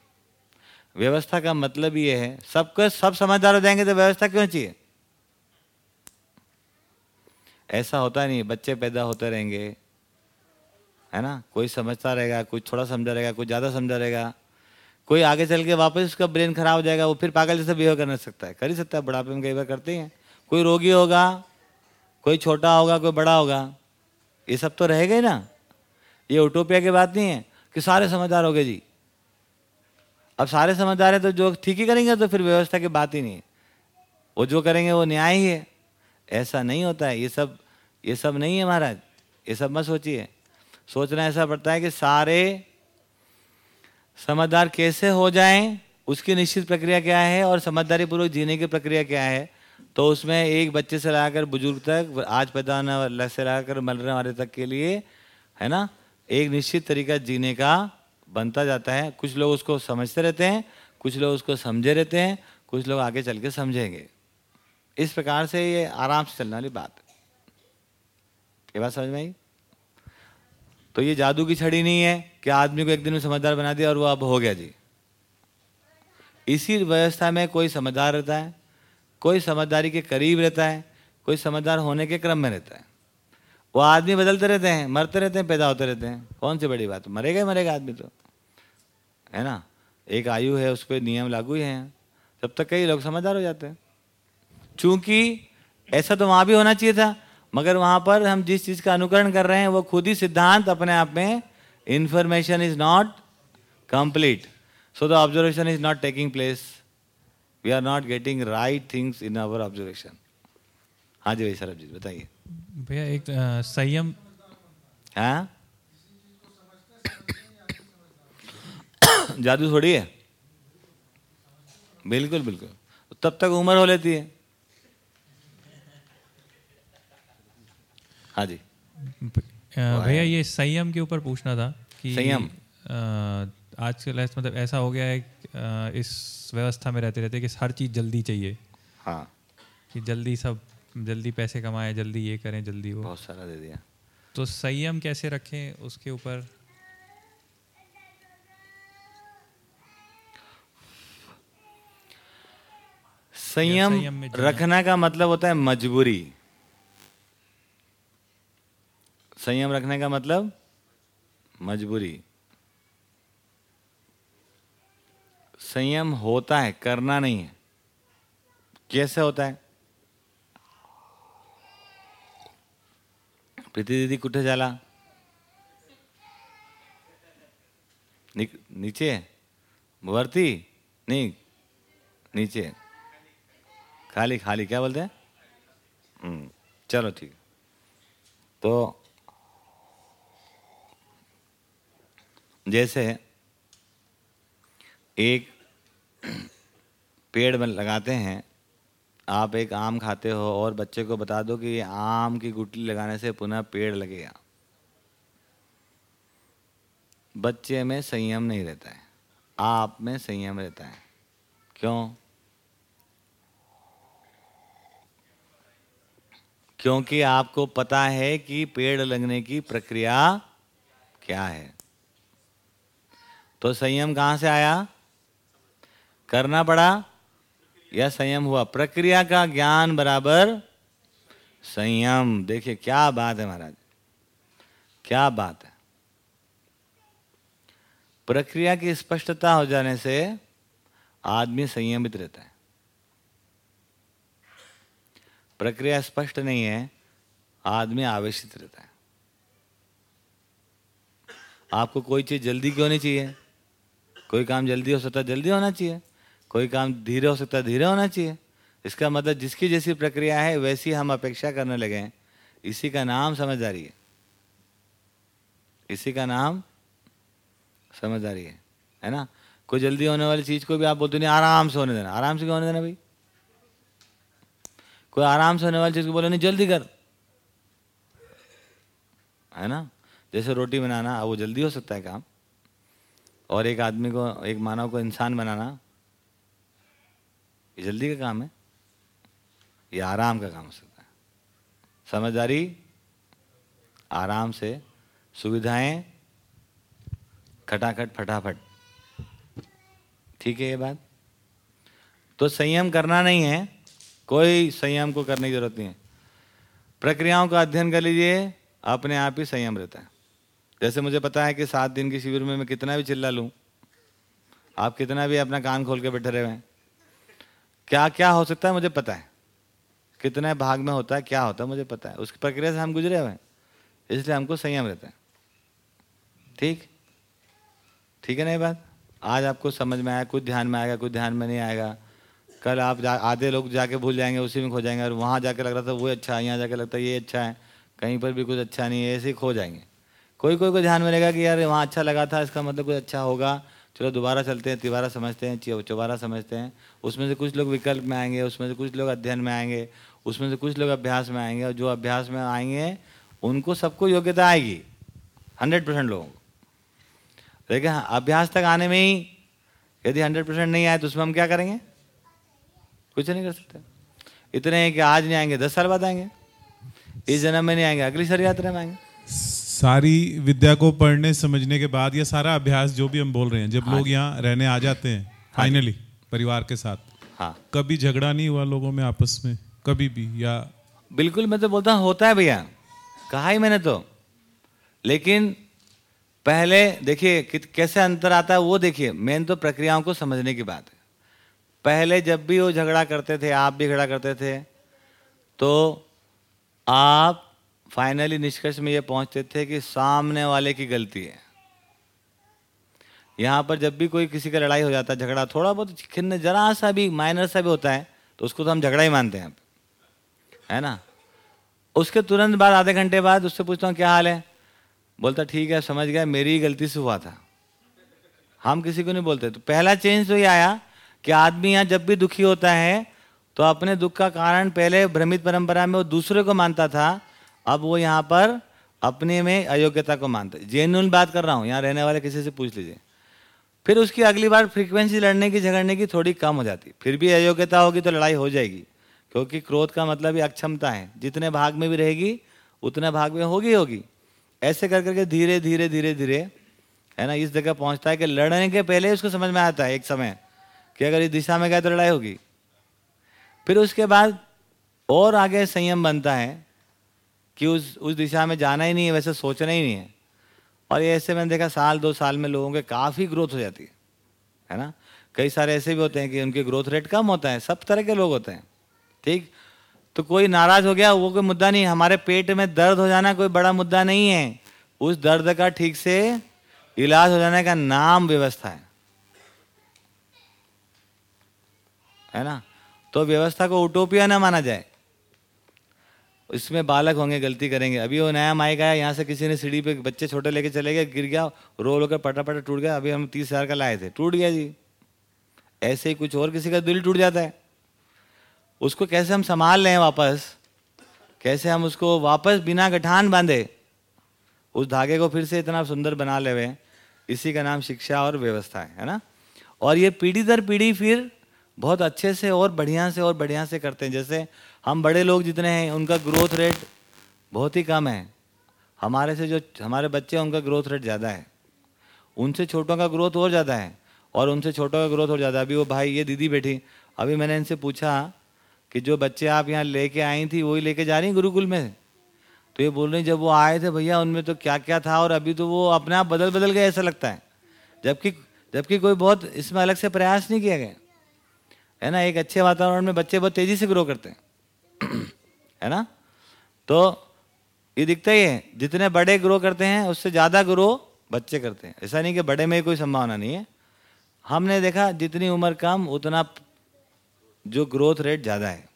व्यवस्था का मतलब ये है, सबको, सब समझदार हो जाएँगे तो व्यवस्था क्यों चाहिए? ऐसा होता नहीं, बच्चे पैदा होते रहेंगे, है ना? कोई समझता रहेगा, कोई थोड़ा समझा रहेगा, कोई ज़्यादा समझा रहेगा, कोई आगे चल के वापस उसका ब्रेन खराब हो जाएगा, वो फिर पागल जैसे बिहेव करने सकता है। कर ही सकता है, बुढ़ापे में कई बार करते ही हैं। कोई रोगी होगा कोई छोटा होगा, कोई बड़ा होगा, ये सब तो रहेगा ही ना। ये उटोपिया की बात नहीं है कि सारे समझदार हो गए जी। अब सारे समझदार हैं तो जो ठीक ही करेंगे तो फिर व्यवस्था की बात ही नहीं है। वो जो करेंगे वो न्याय ही है। ऐसा नहीं होता है। ये सब ये सब नहीं है महाराज। ये सब मत सोचिए। सोचना ऐसा पड़ता है कि सारे समझदार कैसे हो जाएँ, उसकी निश्चित प्रक्रिया क्या है और समझदारी पूर्वक जीने की प्रक्रिया क्या है तो उसमें एक बच्चे से लाकर बुज़ुर्ग तक, आज पैदा होने से लाकर मरने वाले तक के लिए, है ना, एक निश्चित तरीका जीने का बनता जाता है। कुछ लोग उसको समझते रहते हैं, कुछ लोग उसको समझे रहते हैं, कुछ लोग आगे चल के समझेंगे। इस प्रकार से ये आराम से चलने वाली बात। ये बात समझ में आई? तो ये जादू की छड़ी नहीं है कि आदमी को एक दिन में समझदार बना दिया और वो अब हो गया जी। इसी व्यवस्था में कोई समझदार रहता है? कोई समझदारी के करीब रहता है, कोई समझदार होने के क्रम में रहता है। वो आदमी बदलते रहते हैं, मरते रहते हैं, पैदा होते रहते हैं। कौन सी बड़ी बात? मरेगा ही मरेगा आदमी तो। है ना? एक आयु है, उस पर नियम लागू ही हैं। तब तक कई लोग समझदार हो जाते हैं। चूँकि ऐसा तो वहाँ भी होना चाहिए था, मगर वहाँ पर हम जिस चीज़ का अनुकरण कर रहे हैं, वो खुद ही सिद्धांत अपने आप में information is not complete so the observation is not taking place we are not getting right things in our observation हाँ जी भाई सरब जी बताइए। भैया एक संयम हाँ? जादू थोड़ी है? बिल्कुल बिल्कुल। तब तक उम्र हो लेती है। हाँ जी। भैया ये संयम के ऊपर पूछना था कि संयम। आजकल मतलब ऐसा हो गया है इस व्यवस्था में रहते रहते कि हर चीज़ जल्दी चाहिए। हाँ। कि जल्दी सब जल्दी पैसे कमाएँ जल्दी ये करें जल्दी वो। बहुत सारा दे दिया। तो संयम कैसे रखें उसके ऊपर? संयम संयम रखना का मतलब होता है मजबूरी। संयम रखने का मतलब मजबूरी। संयम होता है करना नहीं है। कैसे होता है? प्रीति दीदी कुठे नि- नीचे? वरती नहीं नीचे। खाली खाली क्या बोलते हैं? हम्म, चलो ठीक। तो जैसे एक पेड़ बन लगाते हैं। आप एक आम खाते हो और बच्चे को बता दो कि ये आम की गुटली लगाने से पुनः पेड़ लगेगा। बच्चे में संयम नहीं रहता है। आप में संयम रहता है। क्यों? क्योंकि आपको पता है कि पेड़ लगने की प्रक्रिया क्या है। तो संयम कहाँ से आया? करना पड़ा? या संयम हुआ? प्रक्रिया का ज्ञान बराबर संयम। देखिए, क्या बात है महाराज। क्या बात है। प्रक्रिया की स्पष्टता हो जाने से आदमी संयमित रहता है। प्रक्रिया स्पष्ट नहीं है, आदमी आवेशित रहता है। आपको कोई चीज़ जल्दी क्यों नहीं चाहिए? कोई काम जल्दी हो सकता जल्दी होना चाहिए। कोई काम धीरे हो सकता है, धीरे होना चाहिए। इसका मतलब जिसकी जैसी प्रक्रिया है, वैसी हम अपेक्षा करने लगे हैं। इसी का नाम समझदारी है। इसी का नाम समझदारी है है ना? कोई जल्दी होने वाली चीज़ को भी आप बोलते नहीं, आराम से होने देना। आराम से क्यों होने देना भाई? कोई आराम से होने वाली चीज़ को बोले, नहीं, जल्दी कर। है ना? जैसे रोटी बनाना, वो जल्दी हो सकता है काम। और एक आदमी को, एक मानव को इंसान बनाना ये जल्दी का काम है, ये आराम का काम हो सकता है। समझदारी, आराम से सुविधाएँ खटाखट, फटाफट। ठीक है ये बात? तो संयम करना नहीं है, कोई संयम को करने की ज़रूरत नहीं है। प्रक्रियाओं का अध्ययन कर लीजिए, अपने आप ही संयम रहता है। जैसे मुझे पता है कि सात दिन की शिविर में मैं कितना भी चिल्ला लूँ, आप कितना भी अपना कान खोल के बैठे रहे। हैं क्या क्या हो सकता है मुझे पता है? कितने भाग में होता है क्या होता है मुझे पता है। उसकी प्रक्रिया से हम गुजरे हुए हैं इसलिए हमको संयम रहता है। ठीक? ठीक है ना ये बात? आज आपको समझ में आया कुछ ध्यान में आएगा कुछ ध्यान में नहीं आएगा। कल आप जा, आधे लोग जाके भूल जाएँगे उसी में खो जाएँगे और वहाँ जाके लग रहा था वो अच्छा है यहाँ जाके लगता है ये अच्छा है कहीं पर भी कुछ अच्छा नहीं है ऐसे ही खो जाएँगे। कोई कोई को ध्यान में रहेगा कि यार वहाँ अच्छा लगा था इसका मतलब कुछ अच्छा होगा। चलो दोबारा चलते हैं तिबारा समझते हैं चौबारा समझते हैं। उसमें से कुछ लोग विकल्प में आएँगे उसमें से कुछ लोग अध्ययन में आएँगे उसमें से कुछ लोग अभ्यास में आएँगे और जो अभ्यास में आएँगे उनको सबको योग्यता आएगी। हंड्रेड परसेंट लोगों को। लेकिन हाँ, अभ्यास तक आने में ही यदि हंड्रेड परसेंट नहीं आए तो उसमें हम क्या करेंगे? कुछ नहीं कर सकते। इतने हैं कि आज नहीं आएँगे दस साल बाद आएँगे। इस जन्म में नहीं आएँगे अगली सर यात्रा में आएँगे। सारी विद्या को पढ़ने समझने के बाद या सारा अभ्यास जो भी हम बोल रहे हैं जब हाँ लोग यहाँ रहने आ जाते हैं फाइनली परिवार के साथ हाँ। कभी झगड़ा नहीं हुआ लोगों में आपस में कभी भी या बिल्कुल मैं तो बोलता हूँ होता है भैया। कहा ही मैंने तो। लेकिन पहले देखिए कैसे अंतर आता है वो देखिए मेन तो प्रक्रियाओं को समझने की बात है। पहले जब भी वो झगड़ा करते थे आप भी झगड़ा करते थे तो आप फाइनली निष्कर्ष में ये पहुँचते थे कि सामने वाले की गलती है। यहाँ पर जब भी कोई किसी का लड़ाई हो जाता है, झगड़ा थोड़ा बहुत खिन्न, जरा सा भी माइनर सा भी होता है तो उसको तो हम झगड़ा ही मानते हैं है ना? उसके तुरंत बाद, आधे घंटे बाद उससे पूछता हूँ, क्या हाल है? बोलता, ठीक है, समझ गया, मेरी गलती से हुआ था। हम किसी को नहीं बोलते। तो पहला चेंज तो ये आया कि आदमी यहाँ जब भी दुखी होता है तो अपने दुख का कारण पहले भ्रमित परंपरा में वो दूसरे को मानता था अब वो यहाँ पर अपने में अयोग्यता को मानते जेन्यून बात कर रहा हूँ, यहाँ रहने वाले किसी से पूछ लीजिए। फिर उसकी अगली बार फ्रीक्वेंसी लड़ने की, झगड़ने की थोड़ी कम हो जाती। फिर भी अयोग्यता होगी तो लड़ाई हो जाएगी, क्योंकि क्रोध का मतलब ही अक्षमता है। जितने भाग में भी रहेगी, उतने भाग में होगी होगी। ऐसे कर करके धीरे धीरे धीरे धीरे, है ना, इस जगह पहुँचता है कि लड़ने के पहले उसको समझ में आता है एक समय कि अगर इस दिशा में गए तो लड़ाई होगी। फिर उसके बाद और आगे संयम बनता है कि उस उस दिशा में जाना ही नहीं है, वैसे सोचना ही नहीं है। और ये ऐसे मैंने देखा साल, दो साल में लोगों के काफ़ी ग्रोथ हो जाती है है ना? कई सारे ऐसे भी होते हैं कि उनके ग्रोथ रेट कम होता है, सब तरह के लोग होते हैं, ठीक? तो कोई नाराज़ हो गया, वो कोई मुद्दा नहीं, हमारे पेट में दर्द हो जाना कोई बड़ा मुद्दा नहीं है। उस दर्द का ठीक से इलाज हो जाने का नाम व्यवस्था है। है ना? तो व्यवस्था को उटोपिया ना माना जाए। इसमें बालक होंगे, गलती करेंगे। अभी वो नया माइक आया, यहाँ से किसी ने सीढ़ी पे बच्चे छोटे लेके चले गए, गिर गया, रो रो कर पटा पटा टूट गया, अभी हम तीस हज़ार का लाए थे। टूट गया जी। ऐसे ही कुछ और किसी का दिल टूट जाता है। उसको कैसे हम संभाल लें वापस? कैसे हम उसको वापस बिना गठान बांधे, उस धागे को फिर से इतना सुंदर बना ले इसी का नाम शिक्षा और व्यवस्था है ना? और ये पीढ़ी दर पीढ़ी फिर बहुत अच्छे से और बढ़िया से और बढ़िया से करते हैं। जैसे हम बड़े लोग जितने हैं, उनका ग्रोथ रेट बहुत ही कम है। हमारे से जो, हमारे बच्चे हैं, उनका ग्रोथ रेट ज़्यादा है। उनसे छोटों का ग्रोथ और ज़्यादा है और उनसे छोटों का ग्रोथ और ज़्यादा अभी वो भाई, ये दीदी बैठी। अभी मैंने इनसे पूछा कि जो बच्चे आप यहाँ लेके आई थी, वही लेके जा रही गुरुकुल में? तो ये बोल रही जब वो आए थे भैया, उनमें तो क्या क्या था और अभी तो वो अपने आप बदल बदल गए, ऐसा लगता है। जबकि जबकि कोई बहुत इसमें अलग से प्रयास नहीं किया गया। है ना, एक अच्छे वातावरण में बच्चे बहुत तेज़ी से ग्रो करते हैं। है ना? तो ये दिखता ही है, जितने बड़े ग्रो करते हैं, उससे ज़्यादा ग्रो बच्चे करते हैं। ऐसा नहीं कि बड़े में कोई संभावना नहीं है। हमने देखा, जितनी उम्र कम, उतना जो ग्रोथ रेट ज़्यादा है।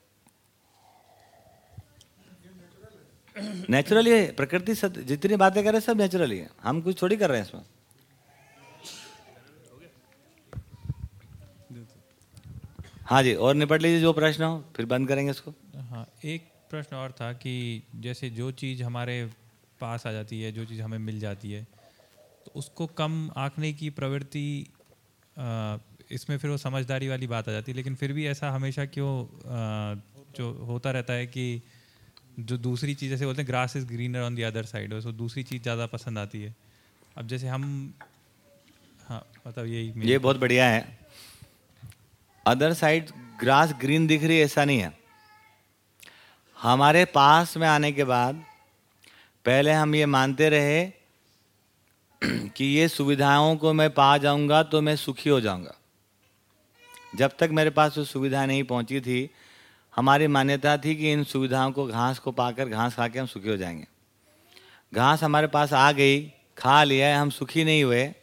नेचुरली है प्रकृति सत, जितनी बातें कर रहे हैं, सब नेचुरली है। हम कुछ थोड़ी कर रहे हैं इसमें। हाँ जी, और निपट लीजिए जो प्रश्न हो, फिर बंद करेंगे इसको। हाँ एक प्रश्न और था कि जैसे जो चीज़ हमारे पास आ जाती है, जो चीज़ हमें मिल जाती है तो उसको कम आंकने की प्रवृत्ति इसमें फिर वो समझदारी वाली बात आ जाती है। लेकिन फिर भी ऐसा हमेशा क्यों जो होता रहता है कि जो दूसरी चीज़, जैसे बोलते हैं grass is greener on the other side उसको दूसरी चीज़ ज़्यादा पसंद आती है। अब जैसे हम हाँ मतलब यही ये बहुत बढ़िया है। अदर साइड ग्रास ग्रीन दिख रही है, ऐसा नहीं है। हमारे पास में आने के बाद पहले हम ये मानते रहे कि ये सुविधाओं को मैं पा जाऊँगा तो मैं सुखी हो जाऊँगा। जब तक मेरे पास वो सुविधा नहीं पहुँची थी, हमारी मान्यता थी कि इन सुविधाओं को घास को पाकर घास खा के हम सुखी हो जाएँगे। घास हमारे पास आ गई, खा लिया, हम सुखी नहीं हुए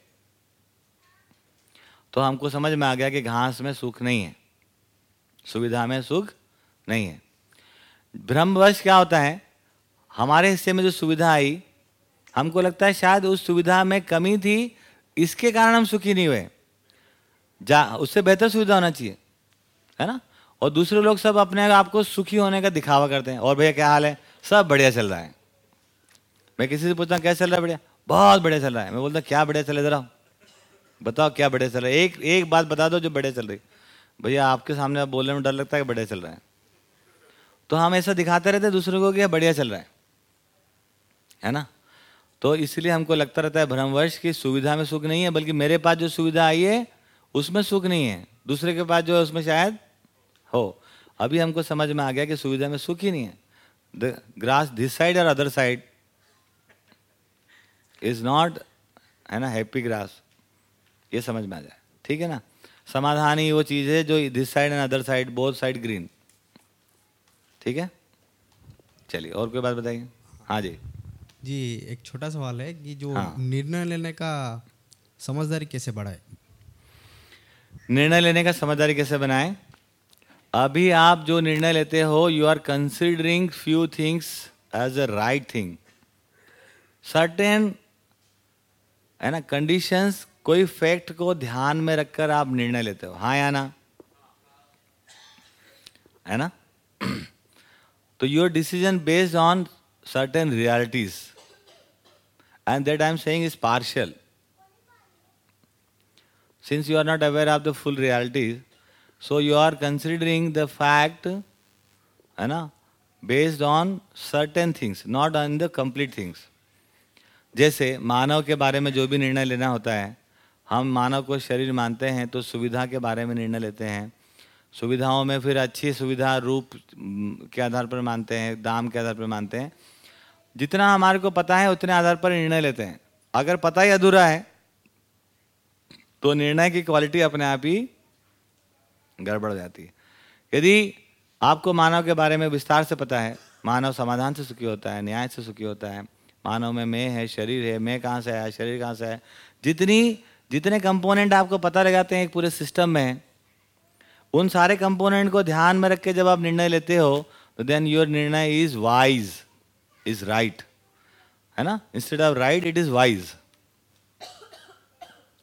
तो हमको समझ में आ गया कि घास में सुख नहीं है। सुविधा में सुख नहीं है। भ्रमवश क्या होता है? हमारे हिस्से में जो सुविधा आई, हमको लगता है शायद उस सुविधा में कमी थी, इसके कारण हम सुखी नहीं हुए। जा, उससे बेहतर सुविधा होना चाहिए, है ना? और दूसरे लोग सब अपने आप को सुखी होने का दिखावा करते हैं। और भैया, क्या हाल है? सब बढ़िया चल रहा है। मैं किसी से पूछता हूँ, कैसा चल रहा है बढ़िया? बहुत बढ़िया चल रहा है। मैं बोलता क्या बढ़िया चले जरा बताओ, क्या बढ़िया चल रहा है? एक एक बात बता दो जो बढ़िया चल रही भैया, आपके सामने बोलने में डर लगता है कि बढ़िया चल रहा है। तो हम ऐसा दिखाते रहते दूसरों को कि बढ़िया चल रहा है। है ना? तो इसलिए हमको लगता रहता है भ्रमवर्ष की सुविधा में सुख नहीं है, बल्कि मेरे पास जो सुविधा आई है, उसमें सुख नहीं है। दूसरे के पास जो है, उसमें शायद हो। अभी हमको समझ में आ गया कि सुविधा में सुख ही नहीं है। द ग्रास दिस साइड और अदर साइड इज़ नॉट है ना हैप्पी ग्रास ये समझ में आ जाए। ठीक है ना? समाधान ही वो चीज़ है जो this side and other side both side green ठीक है? चलिए और कोई बात बताइए? हाँ जी। जी एक छोटा सवाल है कि जो हाँ। निर्णय लेने का समझदारी कैसे बढ़ाए? निर्णय लेने का समझदारी कैसे बनाए? अभी आप जो निर्णय लेते हो you are considering few things as a right thing certain है ना कंडीशंस कोई फैक्ट को ध्यान में रखकर आप निर्णय लेते हो। हाँ या ना? है ना? तो your decision based on certain realities and that I am saying is partial since you are not aware of the full realities so you are considering the fact है ना based on certain things not on the complete things जैसे मानव के बारे में जो भी निर्णय लेना होता है, हम मानव को शरीर मानते हैं तो सुविधा के बारे में निर्णय लेते हैं सुविधाओं में फिर अच्छी सुविधा रूप के आधार पर मानते हैं, दाम के आधार पर मानते हैं। जितना हमारे को पता है, उतने आधार पर निर्णय लेते हैं। अगर पता ही अधूरा है तो निर्णय की क्वालिटी अपने आप ही गड़बड़ जाती है। यदि आपको मानव के बारे में विस्तार से पता है, मानव समाधान से सुखी होता है, न्याय से सुखी होता है, मानव में मैं है, शरीर है मैं कहाँ से आया, शरीर कहाँ से है जितनी, जितने कंपोनेंट आपको पता लगाते हैं एक पूरे सिस्टम में उन सारे कंपोनेंट को ध्यान में रख के जब आप निर्णय लेते हो तो देन योर निर्णय इज़ वाइज इज़ राइट है ना? Instead of right it is wise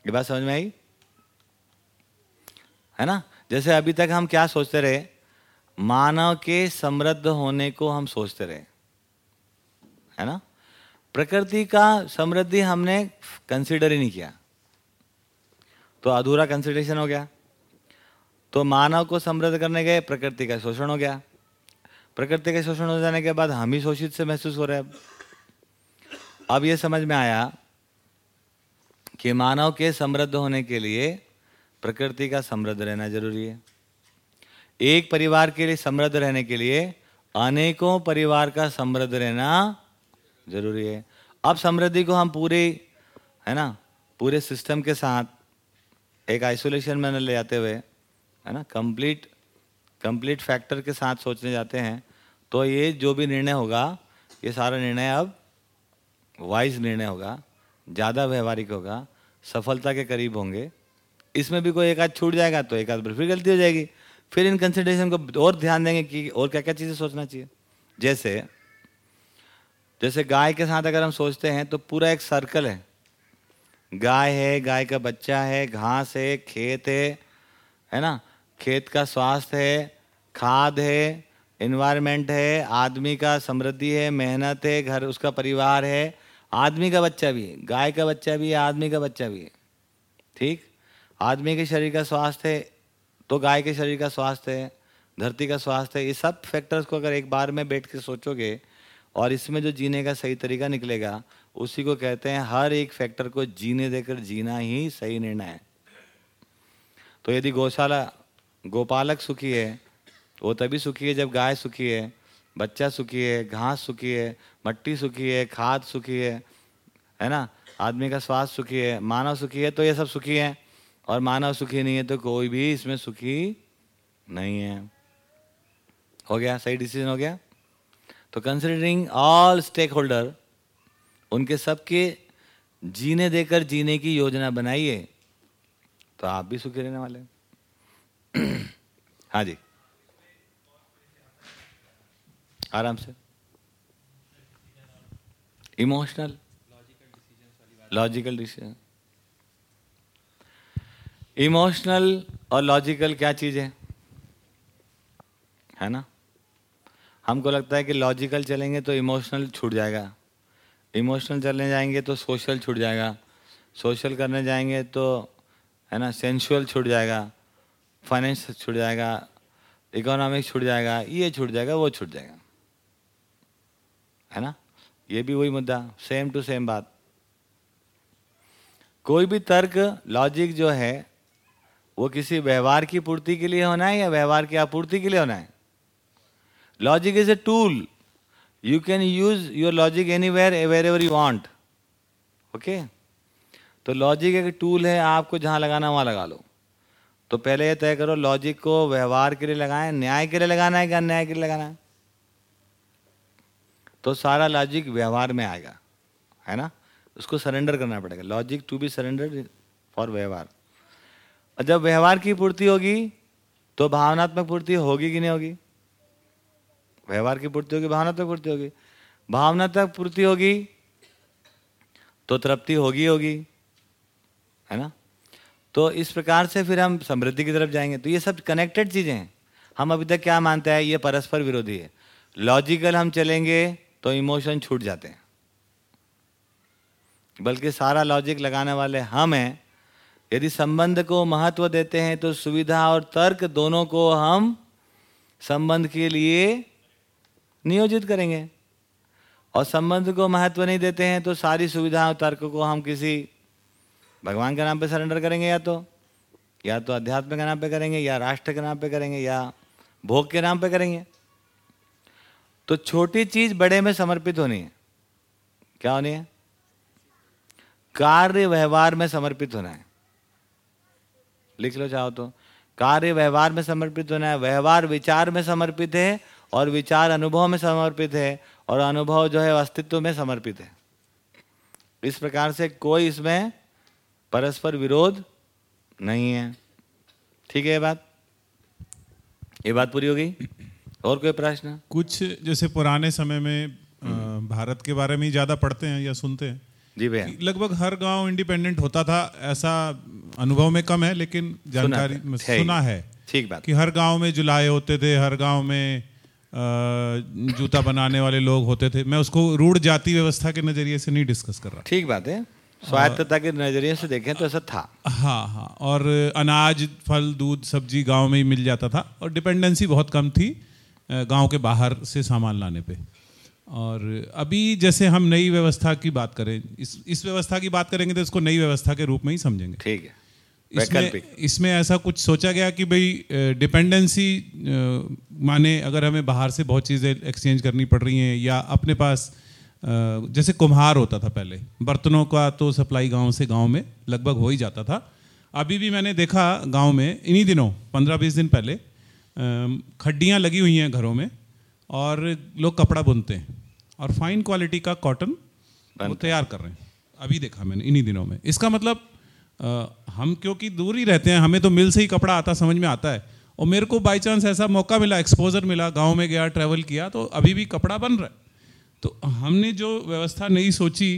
ये बात समझ में आई? है ना? जैसे अभी तक हम क्या सोचते रहे? मानव के समृद्ध होने को हम सोचते रहे। है ना? प्रकृति का समृद्धि हमने कंसिडर ही नहीं किया। तो अधूरा कंसिडरेशन हो गया। तो मानव को समृद्ध करने गए प्रकृति का शोषण हो गया। प्रकृति का शोषण हो जाने के बाद हम ही शोषित से महसूस हो रहे अब अब ये समझ में आया कि मानव के समृद्ध होने के लिए प्रकृति का समृद्ध रहना ज़रूरी है। एक परिवार के लिए समृद्ध रहने के लिए अनेकों परिवार का समृद्ध रहना ज़रूरी है। अब समृद्धि को हम पूरे, है ना, पूरे सिस्टम के साथ एक आइसोलेशन में न ले जाते हुए है ना? कंप्लीट कंप्लीट फैक्टर के साथ सोचने जाते हैं तो ये जो भी निर्णय होगा, ये सारा निर्णय अब वाइज निर्णय होगा, ज़्यादा व्यवहारिक होगा, सफलता के करीब होंगे। इसमें भी कोई एक आध छूट जाएगा तो एक आध बार फिर गलती हो जाएगी। फिर इन कंसिडरेशन को और ध्यान देंगे कि और क्या क्या चीज़ें सोचना चाहिए। जैसे जैसे गाय के साथ अगर हम सोचते हैं तो पूरा एक सर्कल है। गाय है, गाय का बच्चा है, घास है, खेत है है ना? खेत का स्वास्थ्य है, खाद है इन्वायरमेंट है, आदमी का समृद्धि है, मेहनत है, घर, उसका परिवार है, आदमी का बच्चा भी गाय का बच्चा भी आदमी का बच्चा भी ठीक? आदमी के शरीर का स्वास्थ्य है तो गाय के शरीर का स्वास्थ्य है, धरती का स्वास्थ्य है, ये सब फैक्टर्स को अगर एक बार में बैठ के सोचोगे और इसमें जो जीने का सही तरीका निकलेगा, उसी को कहते हैं हर एक फैक्टर को जीने देकर जीना ही सही निर्णय है। तो यदि गौशाला गोपालक सुखी है, वो तभी सुखी है जब गाय सुखी है, बच्चा सुखी है, घास सुखी है, मट्टी सुखी है, खाद सुखी है है ना? आदमी का स्वास्थ्य सुखी है, मानव सुखी है तो ये सब सुखी है। और मानव सुखी नहीं है तो कोई भी इसमें सुखी नहीं है। हो गया? सही डिसीज़न हो गया? तो कंसिडरिंग ऑल स्टेक होल्डर उनके सबके जीने देकर जीने की योजना बनाइए तो आप भी सुखी रहने वाले हैं। हाँ जी। आराम से। इमोशनल लॉजिकल डिसीज़न इमोशनल और लॉजिकल क्या चीज़ है? है ना? हमको लगता है कि लॉजिकल चलेंगे तो इमोशनल छूट जाएगा। इमोशनल चलने जाएँगे तो सोशल छूट जाएगा। सोशल करने जाएँगे तो है ना सेंसुअल छूट जाएगा। फाइनेंस छूट जाएगा इकोनॉमिक्स छूट जाएगा, ये छूट जाएगा, वो छूट जाएगा। है ना? ये भी वही मुद्दा सेम टू सेम बात। कोई भी तर्क लॉजिक जो है, वो किसी व्यवहार की पूर्ति के लिए होना है या व्यवहार की आपूर्ति के लिए होना है? Logic is a tool you can use your logic anywhere wherever you want okay तो लॉजिक एक टूल है, आपको जहाँ लगाना वहाँ लगा लो। तो पहले ये तय करो लॉजिक को व्यवहार के लिए लगाएँ, न्याय के लिए लगाना है कि अन्याय के लिए लगाना है। तो सारा लॉजिक व्यवहार में आएगा, है ना? उसको सरेंडर करना पड़ेगा। Logic to be surrender for व्यवहार। और जब व्यवहार की पूर्ति होगी तो भावनात्मक पूर्ति होगी कि नहीं होगी? व्यवहार की पूर्ति होगी, भावनात्मक पूर्ति होगी। भावनात्मक पूर्ति होगी तो तृप्ति होगी होगी, है ना? तो इस प्रकार से फिर हम समृद्धि की तरफ़ जाएँगे। तो ये सब कनेक्टेड चीज़ें हैं। हम अभी तक क्या मानते हैं? ये परस्पर विरोधी है। लॉजिकल हम चलेंगे तो इमोशन छूट जाते हैं। बल्कि सारा लॉजिक लगाने वाले हम हैं। यदि संबंध को महत्व देते हैं तो सुविधा और तर्क दोनों को हम संबंध के लिए नियोजित करेंगे। और संबंध को महत्व नहीं देते हैं तो सारी सुविधा और तर्क को हम किसी भगवान के नाम पे सरेंडर करेंगे या तो? या तो अध्यात्म के नाम पे करेंगे, या राष्ट्र के नाम पे करेंगे, या भोग के नाम पे करेंगे? तो छोटी चीज़ बड़े में समर्पित होनी है। क्या होनी है? कार्य व्यवहार में समर्पित होना है। लिख लो चाहो तो। कार्य व्यवहार में समर्पित होना है, व्यवहार विचार में समर्पित है, और विचार अनुभव में समर्पित है, और अनुभव जो है, अस्तित्व में समर्पित है। इस प्रकार से कोई इसमें परस्पर विरोध नहीं है। ठीक है ये बात? ये बात पूरी हो गई और कोई प्रश्न? कुछ जैसे पुराने समय में भारत के बारे में ही ज़्यादा पढ़ते हैं या सुनते हैं जी भैया। लगभग हर गाँव इंडिपेंडेंट होता था ऐसा अनुभव में कम है लेकिन जानकारी सुना में है। सुना है ठीक बात। कि हर गाँव में जुलाए होते थे हर गाँव में जूता बनाने वाले लोग होते थे। मैं उसको रूढ़ जाति व्यवस्था के नज़रिए से नहीं डिस्कस कर रहा। ठीक बात है। स्वायत्तता के नज़रिए से देखें तो ऐसा था। हाँ हाँ। और अनाज फल दूध सब्ज़ी गाँव में ही मिल जाता था और डिपेंडेंसी बहुत कम थी गाँव के बाहर से सामान लाने पे। और अभी जैसे हम नई व्यवस्था की बात करें इस इस व्यवस्था की बात करेंगे तो इसको नई व्यवस्था के रूप में ही समझेंगे। ठीक है। इसमें इसमें ऐसा कुछ सोचा गया कि भाई डिपेंडेंसी माने अगर हमें बाहर से बहुत चीज़ें एक्सचेंज करनी पड़ रही हैं या अपने पास जैसे कुम्हार होता था पहले बर्तनों का तो सप्लाई गाँव से गाँव में लगभग हो ही जाता था। अभी भी मैंने देखा गाँव में इन्हीं दिनों पंद्रह बीस दिन पहले खड्डियाँ लगी हुई हैं घरों में और लोग कपड़ा बुनते हैं और फाइन क्वालिटी का कॉटन वो तैयार कर रहे हैं। अभी देखा मैंने इन्हीं दिनों में। इसका मतलब अ, हम क्योंकि दूर ही रहते हैं हमें तो मिल से ही कपड़ा आता समझ में आता है। और मेरे को बाई चांस ऐसा मौका मिला एक्सपोजर मिला गाँव में गया ट्रैवल किया तो अभी भी कपड़ा बन रहा है। तो हमने जो व्यवस्था नहीं सोची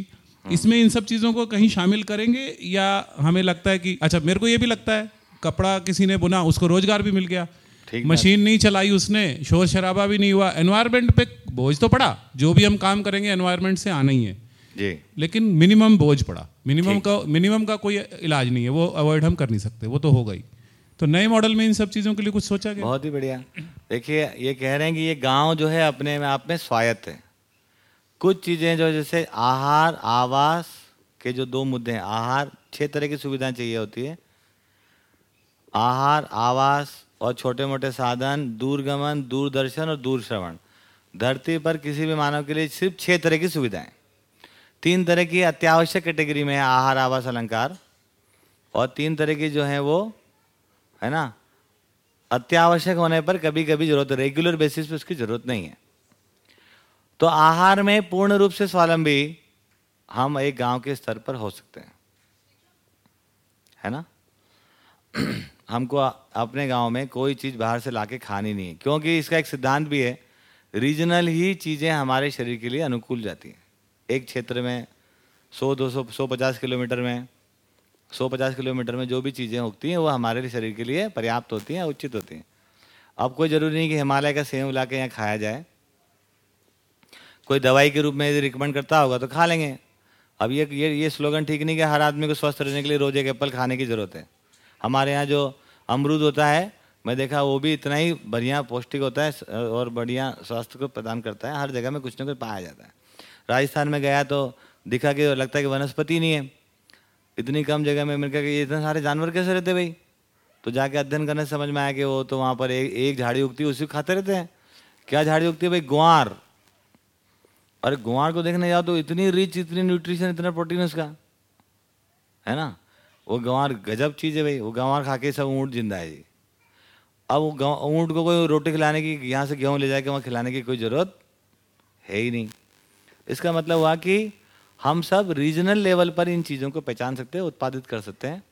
इसमें इन सब चीज़ों को कहीं शामिल करेंगे या हमें लगता है कि अच्छा मेरे को ये भी लगता है कपड़ा किसी ने बुना उसको रोज़गार भी मिल गया। मशीन नहीं चलाई उसने शोर शराबा भी नहीं हुआ एनवायरमेंट पे बोझ तो पड़ा जो भी हम काम करेंगे एनवायरमेंट से आना ही है। जी। लेकिन मिनिमम बोझ पड़ा मिनिमम का मिनिमम का कोई इलाज नहीं है वो अवॉइड हम कर नहीं सकते वो तो होगा ही तो नए मॉडल में इन सब चीज़ों के लिए कुछ सोचा गया? बहुत ही बढ़िया। देखिए ये कह रहे हैं कि ये गाँव जो है अपने में आप में स्वायत्त है। कुछ चीज़ें जो जैसे आहार, आवास के जो दो मुद्दे हैं, आहार, छह तरह की सुविधाएँ चाहिए होती है। आहार, आवास और छोटे मोटे साधन, दूरगमन, दूरदर्शन और दूर श्रवण धरती पर किसी भी मानव के लिए सिर्फ़ छह तरह की सुविधाएँ। तीन तरह की अत्यावश्यक कैटेगरी में है आहार, आवास, अलंकार। और तीन तरह की जो है वो, है ना, अत्यावश्यक होने पर कभी कभी ज़रूरत, रेगुलर बेसिस पे उसकी ज़रूरत नहीं है। तो आहार में पूर्ण रूप से स्वावलंबी हम एक गाँव के स्तर पर हो सकते हैं। है ना? हमको अपने गाँव में कोई चीज़ बाहर से लाके खानी नहीं है, क्योंकि इसका एक सिद्धांत भी है, रीजनल ही चीज़ें हमारे शरीर के लिए अनुकूल जाती हैं। एक क्षेत्र में 100 200 150 किलोमीटर में 150 किलोमीटर में जो भी चीज़ें उगती हैं, वो हमारे शरीर के लिए पर्याप्त होती हैं, उचित होती हैं। अब कोई ज़रूरी नहीं कि हिमालय का सेब ला के यहाँ खाया जाए। कोई दवाई के रूप में यदि रिकमेंड करता होगा तो खा लेंगे। अब ये ये ये स्लोगन ठीक नहीं कि हर आदमी को स्वस्थ रहने के लिए रोज एक एप्पल खाने की ज़रूरत है। हमारे यहाँ जो अमरूद होता है, मैं देखा वो भी इतना ही बढ़िया पौष्टिक होता है, और बढ़िया स्वास्थ्य को प्रदान करता है, हर जगह में कुछ ना कुछ पाया जाता है। राजस्थान में गया तो दिखा कि लगता है कि वनस्पति नहीं है। इतनी कम जगह में मैंने कहा कि इतने सारे जानवर कैसे रहते भाई? तो जाके अध्ययन करने समझ में आया कि वो तो वहाँ पर एक एक झाड़ी उगती है, उसी खाते रहते हैं। क्या झाड़ी उगती है भाई? गुआर अरे गुआर को देखने जाओ तो इतनी रिच इतनी न्यूट्रिशन इतना प्रोटीन उसका। है ना? वो गंवार गजब चीज़ है भाई। वो गंवार खा के सब ऊँट ज़िंदा है जी। अब वो ऊँट को कोई रोटी खिलाने की, यहाँ से गेहूँ ले जाके वहाँ खिलाने की कोई ज़रूरत है ही नहीं। इसका मतलब हुआ कि हम सब रीजनल लेवल पर इन चीज़ों को पहचान सकते हैं, उत्पादित कर सकते हैं।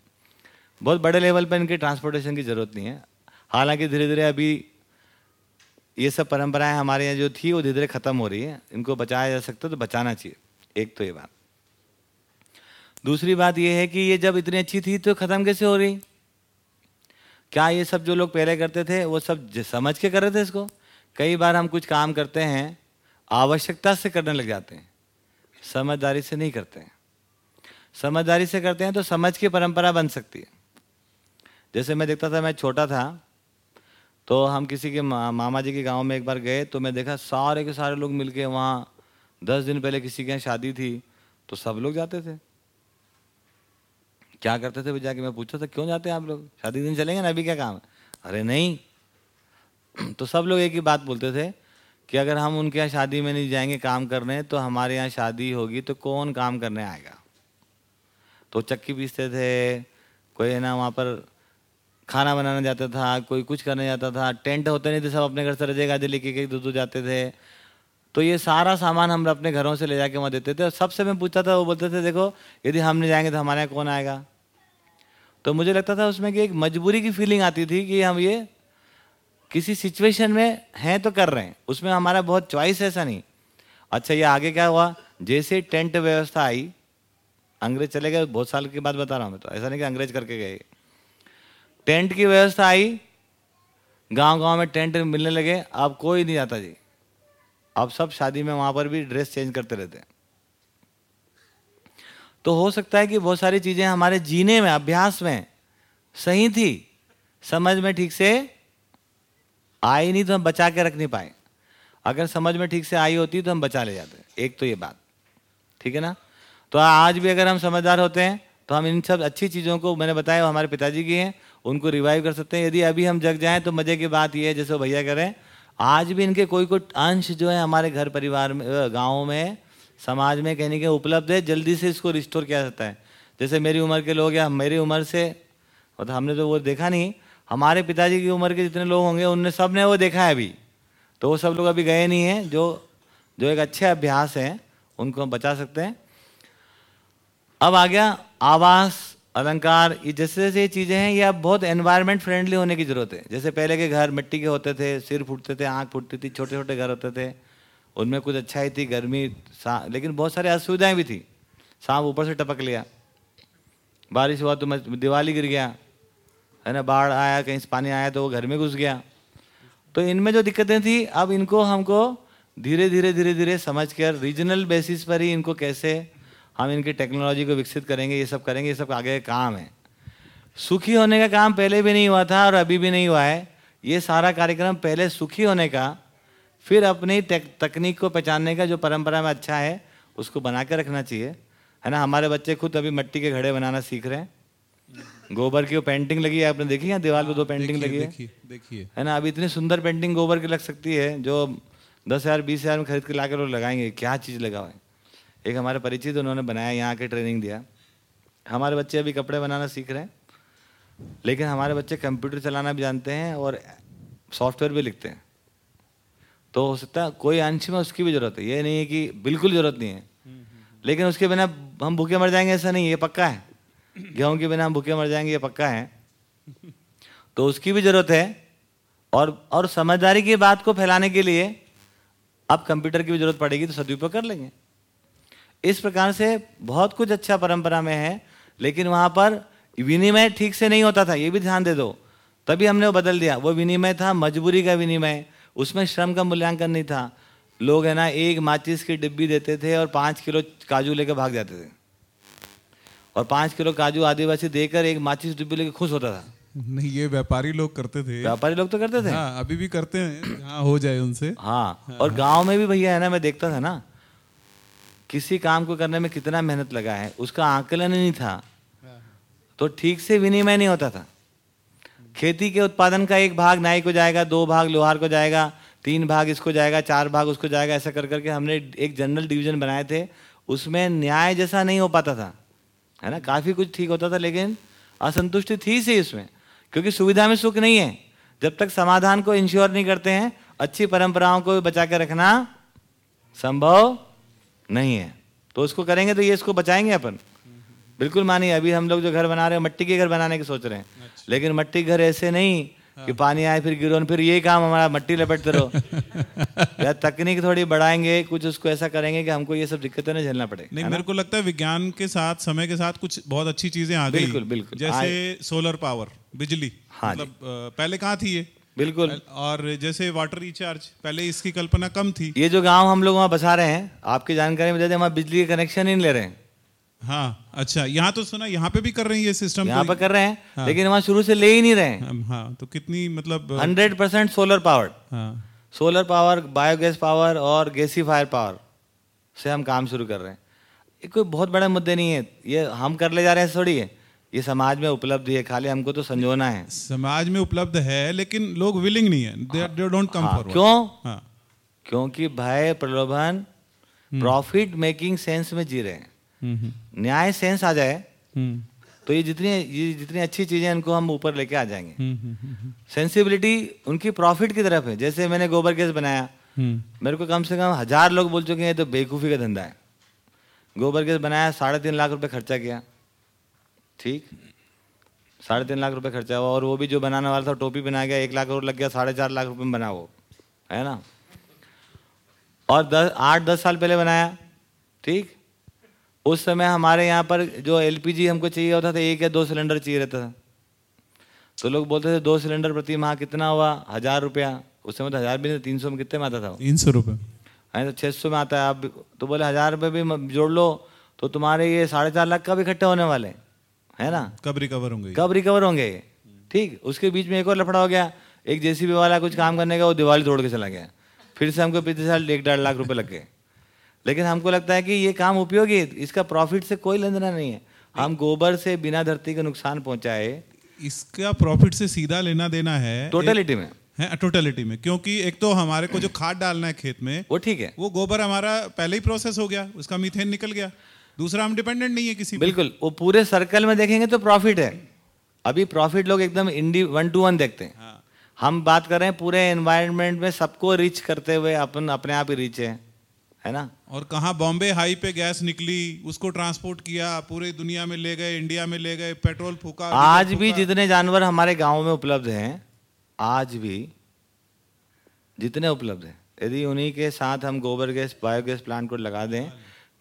बहुत बड़े लेवल पर इनके ट्रांसपोर्टेशन की ज़रूरत नहीं है। हालाँकि धीरे धीरे अभी ये सब परंपराएँ हमारे यहाँ जो थी, वो धीरे धीरे ख़त्म हो रही है। इनको बचाया जा सकता है तो बचाना चाहिए। एक तो ये बात। दूसरी बात ये है कि ये जब इतनी अच्छी थी तो ख़त्म कैसे हो रही? क्या ये सब जो लोग पहले करते थे, वो सब समझ के कर रहे थे इसको? कई बार हम कुछ काम करते हैं, आवश्यकता से करने लग जाते हैं। समझदारी से नहीं करते हैं। समझदारी से करते हैं तो समझ की परंपरा बन सकती है। जैसे मैं देखता था, मैं छोटा था तो हम किसी के मा, मामा जी के गाँव में एक बार गए तो मैं देखा सारे के सारे लोग मिलके वहाँ दस दिन पहले किसी के यहाँ शादी थी तो सब लोग जाते थे। क्या करते थे वो जाके मैं पूछा था क्यों जाते हैं आप लोग? शादी दिन चलेंगे ना अभी क्या काम है? अरे नहीं। तो सब लोग एक ही बात बोलते थे कि अगर हम उनके यहाँ शादी में नहीं जाएँगे काम करने तो हमारे यहाँ शादी होगी तो कौन काम करने आएगा? तो चक्की पीसते थे कोई ना वहाँ पर खाना बनाने जाता था, कोई कुछ करने जाता था, टेंट होते नहीं थे, सब अपने घर से रजे गाजे लेके कहीं दूर दूर जाते थे। तो ये सारा सामान हम अपने घरों से ले जाके वहाँ देते थे और सबसे मैं पूछता था, वो बोलते थे, देखो, यदि हम नहीं जाएँगे तो हमारे यहाँ कौन आएगा? तो मुझे लगता था उसमें कि एक मजबूरी की फीलिंग आती थी कि हम ये किसी सिचुएशन में हैं तो कर रहे हैं। उसमें हमारा बहुत चॉइस ऐसा नहीं। अच्छा ये आगे क्या हुआ? जैसे टेंट व्यवस्था आई, अंग्रेज़ चले गए, बहुत साल के बाद बता रहा हूँ मैं तो ऐसा नहीं कि अंग्रेज़ करके गए। टेंट की व्यवस्था आई। गाँव गाँव में टेंट मिलने लगे। अब कोई नहीं जाता जी। अब सब शादी में वहाँ पर भी ड्रेस चेंज करते रहते हैं। तो हो सकता है कि बहुत सारी चीज़ें हमारे जीने में, अभ्यास में सही थी। समझ में ठीक से आई नहीं तो हम बचा के रख नहीं पाए। अगर समझ में ठीक से आई होती तो हम बचा ले जाते। एक तो ये बात। ठीक है ना? तो आज भी अगर हम समझदार होते हैं तो हम इन सब अच्छी चीज़ों को, मैंने बताया हमारे पिताजी की हैं उनको रिवाइव कर सकते हैं। यदि अभी हम जग जाएँ तो मज़े की बात ये है, जैसे भैया करें आज भी इनके कोई कोई अंश जो है हमारे घर परिवार में गाँव में, समाज में कहने के उपलब्ध है, जल्दी से इसको रिस्टोर किया जाता है। जैसे मेरी उम्र के लोग या मेरी उम्र से मतलब हमने तो वो देखा नहीं, हमारे पिताजी की उम्र के जितने लोग होंगे, उनने सबने वो देखा है अभी। तो वो सब लोग अभी गए नहीं हैं, जो जो एक अच्छे अभ्यास हैं, उनको हम बचा सकते हैं। अब आ गया आवास अलंकार, ये जैसे जैसे ये चीज़ें हैं, ये अब बहुत एनवायरनमेंट फ्रेंडली होने की ज़रूरत है। जैसे पहले के घर मिट्टी के होते थे, सिर फूटते थे, आँख फूटती थी छोटे छोटे घर होते थे। उनमें कुछ अच्छाई थी, गर्मी, सा- लेकिन बहुत सारी असुविधाएँ भी थी। सांप ऊपर से टपक लिया। बारिश हुआ तो दिवाली गिर गया। है ना, बाढ़ आया, कहीं से पानी आया तो वो घर में घुस गया। तो इनमें जो दिक्कतें थी, अब इनको हमको धीरे धीरे धीरे धीरे समझ कर रीजनल बेसिस पर ही इनको कैसे हम इनकी टेक्नोलॉजी को विकसित करेंगे ये सब करेंगे ये सब आगे का काम है। सुखी होने का काम पहले भी नहीं हुआ था और अभी भी नहीं हुआ है। ये सारा कार्यक्रम पहले सुखी होने का फिर अपनी तकनीक को पहचानने का जो परंपरा में अच्छा है उसको बना के रखना चाहिए। है ना? हमारे बच्चे खुद अभी मिट्टी के घड़े बनाना सीख रहे हैं। गोबर की वो पेंटिंग लगी है आपने देखी है? दीवार पे दो पेंटिंग लगी है। देखिए। है ना? अभी इतनी सुंदर पेंटिंग गोबर की लग सकती है जो दस हज़ार बीस हज़ार में खरीद के ला लोग लगाएँगे। क्या चीज़ लगा हुआ है एक हमारे परिचित उन्होंने बनाया, यहाँ के ट्रेनिंग दिया। हमारे बच्चे अभी कपड़े बनाना सीख रहे हैं, लेकिन हमारे बच्चे कंप्यूटर चलाना भी जानते हैं और सॉफ्टवेयर भी लिखते हैं। तो हो सकता है कोई अंश में उसकी भी ज़रूरत है। ये नहीं है कि बिल्कुल ज़रूरत नहीं है। लेकिन उसके बिना हम भूखे मर जाएँगे ऐसा नहीं, ये पक्का है। गेहूँ के बिना हम भूखे मर जाएँगे, ये पक्का है। तो उसकी भी ज़रूरत है और और समझदारी की बात को फैलाने के लिए अब कंप्यूटर की भी ज़रूरत पड़ेगी तो सदुपयोग कर लेंगे। इस प्रकार से बहुत कुछ अच्छा परंपरा में है लेकिन वहाँ पर विनिमय ठीक से नहीं होता था ये भी ध्यान दे दो। तभी हमने वो बदल दिया। वो विनिमय था मजबूरी का विनिमय। उसमें श्रम का मूल्यांकन नहीं था। लोग है ना एक माचिस की डिब्बी देते थे और पाँच किलो काजू लेकर भाग जाते थे। और पाँच किलो काजू आदिवासी देकर एक माचिस डिब्बी लेकर खुश होता था। नहीं ये व्यापारी लोग करते थे। व्यापारी लोग तो करते थे। हाँ अभी भी करते हैं हाँ हो जाए उनसे। हाँ, हाँ। और गाँव में भी भैया है ना मैं देखता था ना किसी काम को करने में कितना मेहनत लगा है उसका आकलन ही नहीं था। तो ठीक से विनिमय नहीं होता था। खेती के उत्पादन का एक भाग नाई को जाएगा दो भाग लोहार को जाएगा तीन भाग इसको जाएगा चार भाग उसको जाएगा ऐसा कर करके हमने एक जनरल डिवीज़न बनाए थे। उसमें न्याय जैसा नहीं हो पाता था है ना? काफ़ी कुछ ठीक होता था लेकिन असंतुष्टि थी सी इसमें क्योंकि सुविधा में सुख नहीं है। जब तक समाधान को इंश्योर नहीं करते हैं अच्छी परंपराओं को बचा के रखना संभव नहीं है। तो उसको करेंगे तो ये इसको बचाएँगे अपन। बिल्कुल मानिए अभी हम लोग जो घर बना रहे हैं मट्टी के घर बनाने की सोच रहे हैं। अच्छा। लेकिन मट्टी के घर ऐसे नहीं कि पानी आए फिर गिरो फिर ये काम हमारा मट्टी लपेटते रहो। या तकनीक थोड़ी बढ़ाएँगे कुछ उसको ऐसा करेंगे कि हमको ये सब दिक्कतें ना झेलना पड़े नहीं मेरे को लगता है विज्ञान के साथ समय के साथ कुछ बहुत अच्छी चीज़ें आ गई। बिल्कुल, बिल्कुल। जैसे सोलर पावर बिजली। हाँ मतलब पहले कहाँ थी ये? बिल्कुल। और जैसे वाटर रिचार्ज पहले इसकी कल्पना कम थी। ये जो गाँव हम लोग वहाँ बसा रहे हैं आपकी जानकारी में दे दें हम बिजली के कनेक्शन ही नहीं ले रहे हैं। हाँ अच्छा यहाँ तो सुना यहाँ पे भी कर रहे हैं ये सिस्टम यहाँ पर कर रहे हैं हाँ, लेकिन वहाँ शुरू से ले ही नहीं रहे हैं। हाँ तो कितनी मतलब हंड्रेड परसेंट सोलर पावर हाँ। सोलर पावर बायोगैस पावर और गैसीफायर पावर से हम काम शुरू कर रहे हैं। ये कोई बहुत बड़े मुद्दे नहीं है ये हम कर ले जा रहे हैं थोड़ी है। ये समाज में उपलब्ध है खाली हमको तो संजोना है। समाज में उपलब्ध है लेकिन लोग विलिंग नहीं है। दे डोंट कम फॉरवर्ड क्यों? हाँ। क्योंकि भय प्रलोभन प्रॉफिट मेकिंग सेंस में जी रहे हैं। न्याय सेंस आ जाए हम्म, तो ये जितनी ये जितनी अच्छी चीज़ें इनको हम ऊपर लेके आ जाएँगे। सेंसिबिलिटी उनकी प्रॉफिट की तरफ़ है। जैसे मैंने गोबर गैस बनाया हम्म, मेरे को कम से कम हज़ार लोग बोल चुके हैं तो बेवकूफ़ी का धंधा है। गोबर गैस बनाया साढ़े तीन लाख रुपए खर्चा किया। ठीक? साढ़े तीन लाख रुपए खर्चा हुआ और वो भी जो बनाने वाला था टोपी बना गया एक लाख और लग गया साढ़े चार लाख रुपए में बना वो है ना? और दस आठ दस साल पहले बनाया ठीक? उस समय हमारे यहाँ पर जो एलपीजी हमको चाहिए होता था एक या दो सिलेंडर चाहिए रहता था। तो लोग बोलते थे दो सिलेंडर प्रति माह कितना हुआ? हज़ार रुपया। उस समय तो हज़ार भी नहीं तीन सौ में कितने में आता था? तीन सौ रुपये है तो छः सौ में आता है। आप तो बोले हज़ार रुपये भी जोड़ लो तो तुम्हारे ये साढ़े चार लाख का भी इकट्ठे होने वाले हैं, है ना? कब रिकवर होंगे? कब रिकवर होंगे? ठीक उसके बीच में एक और लफड़ा हो गया। एक जेसीबी वाला कुछ काम करने का वो दिवाली तोड़ के चला गया। फिर से हमको पिछले साल एक डेढ़ लाख रुपए लग गए। लेकिन हमको लगता है कि ये काम उपयोगी है। इसका प्रॉफिट से कोई लेना देना नहीं है। हम गोबर से बिना धरती को नुकसान पहुँचाए इसका प्रॉफिट से सीधा लेना देना है। टोटलिटी में। है टोटलिटी में। क्योंकि एक तो हमारे को जो खाद डालना है खेत में वो ठीक है। वो गोबर हमारा पहले ही प्रोसेस हो गया। उसका मीथेन निकल गया। दूसरा हम डिपेंडेंट नहीं है किसी बिल्कुल वो पूरे सर्कल में देखेंगे तो प्रॉफिट है। अभी प्रॉफिट लोग एकदम इंडी वन टू वन देखते हैं। हम बात कर रहे हैं पूरे एनवायरनमेंट में सबको रीच करते हुए अपन अपने आप ही रीच है है ना? और कहाँ बॉम्बे हाई पे गैस निकली उसको ट्रांसपोर्ट किया पूरी दुनिया में ले गए इंडिया में ले गए पेट्रोल फूका आज भी फूका। जितने जानवर हमारे गाँव में उपलब्ध हैं आज भी जितने उपलब्ध हैं। यदि उन्हीं के साथ हम गोबर गैस बायोगैस प्लांट को लगा दें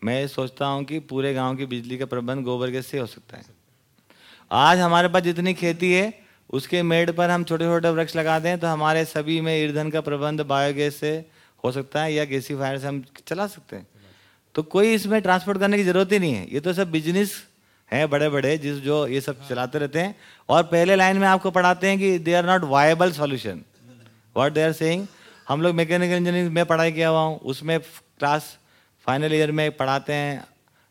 मैं सोचता हूँ कि पूरे गाँव की बिजली का प्रबंध गोबर गैस से हो सकता है। आज हमारे पास जितनी खेती है, उसके मेड़ पर हम छोटे छोटे वृक्ष लगा दें तो हमारे सभी में ईंधन का प्रबंध बायोगैस से हो सकता है या गैसीफायर से हम चला सकते हैं। तो कोई इसमें ट्रांसपोर्ट करने की ज़रूरत ही नहीं है। ये तो सब बिज़नेस हैं बड़े बड़े जिस जो ये सब चलाते रहते हैं। और पहले लाइन में आपको पढ़ाते हैं कि they are not viable solution what they are saying हम लोग मैकेनिकल इंजीनियरिंग में पढ़ाई किया हुआ हूँ, उसमें क्लास फाइनल ईयर में पढ़ाते हैं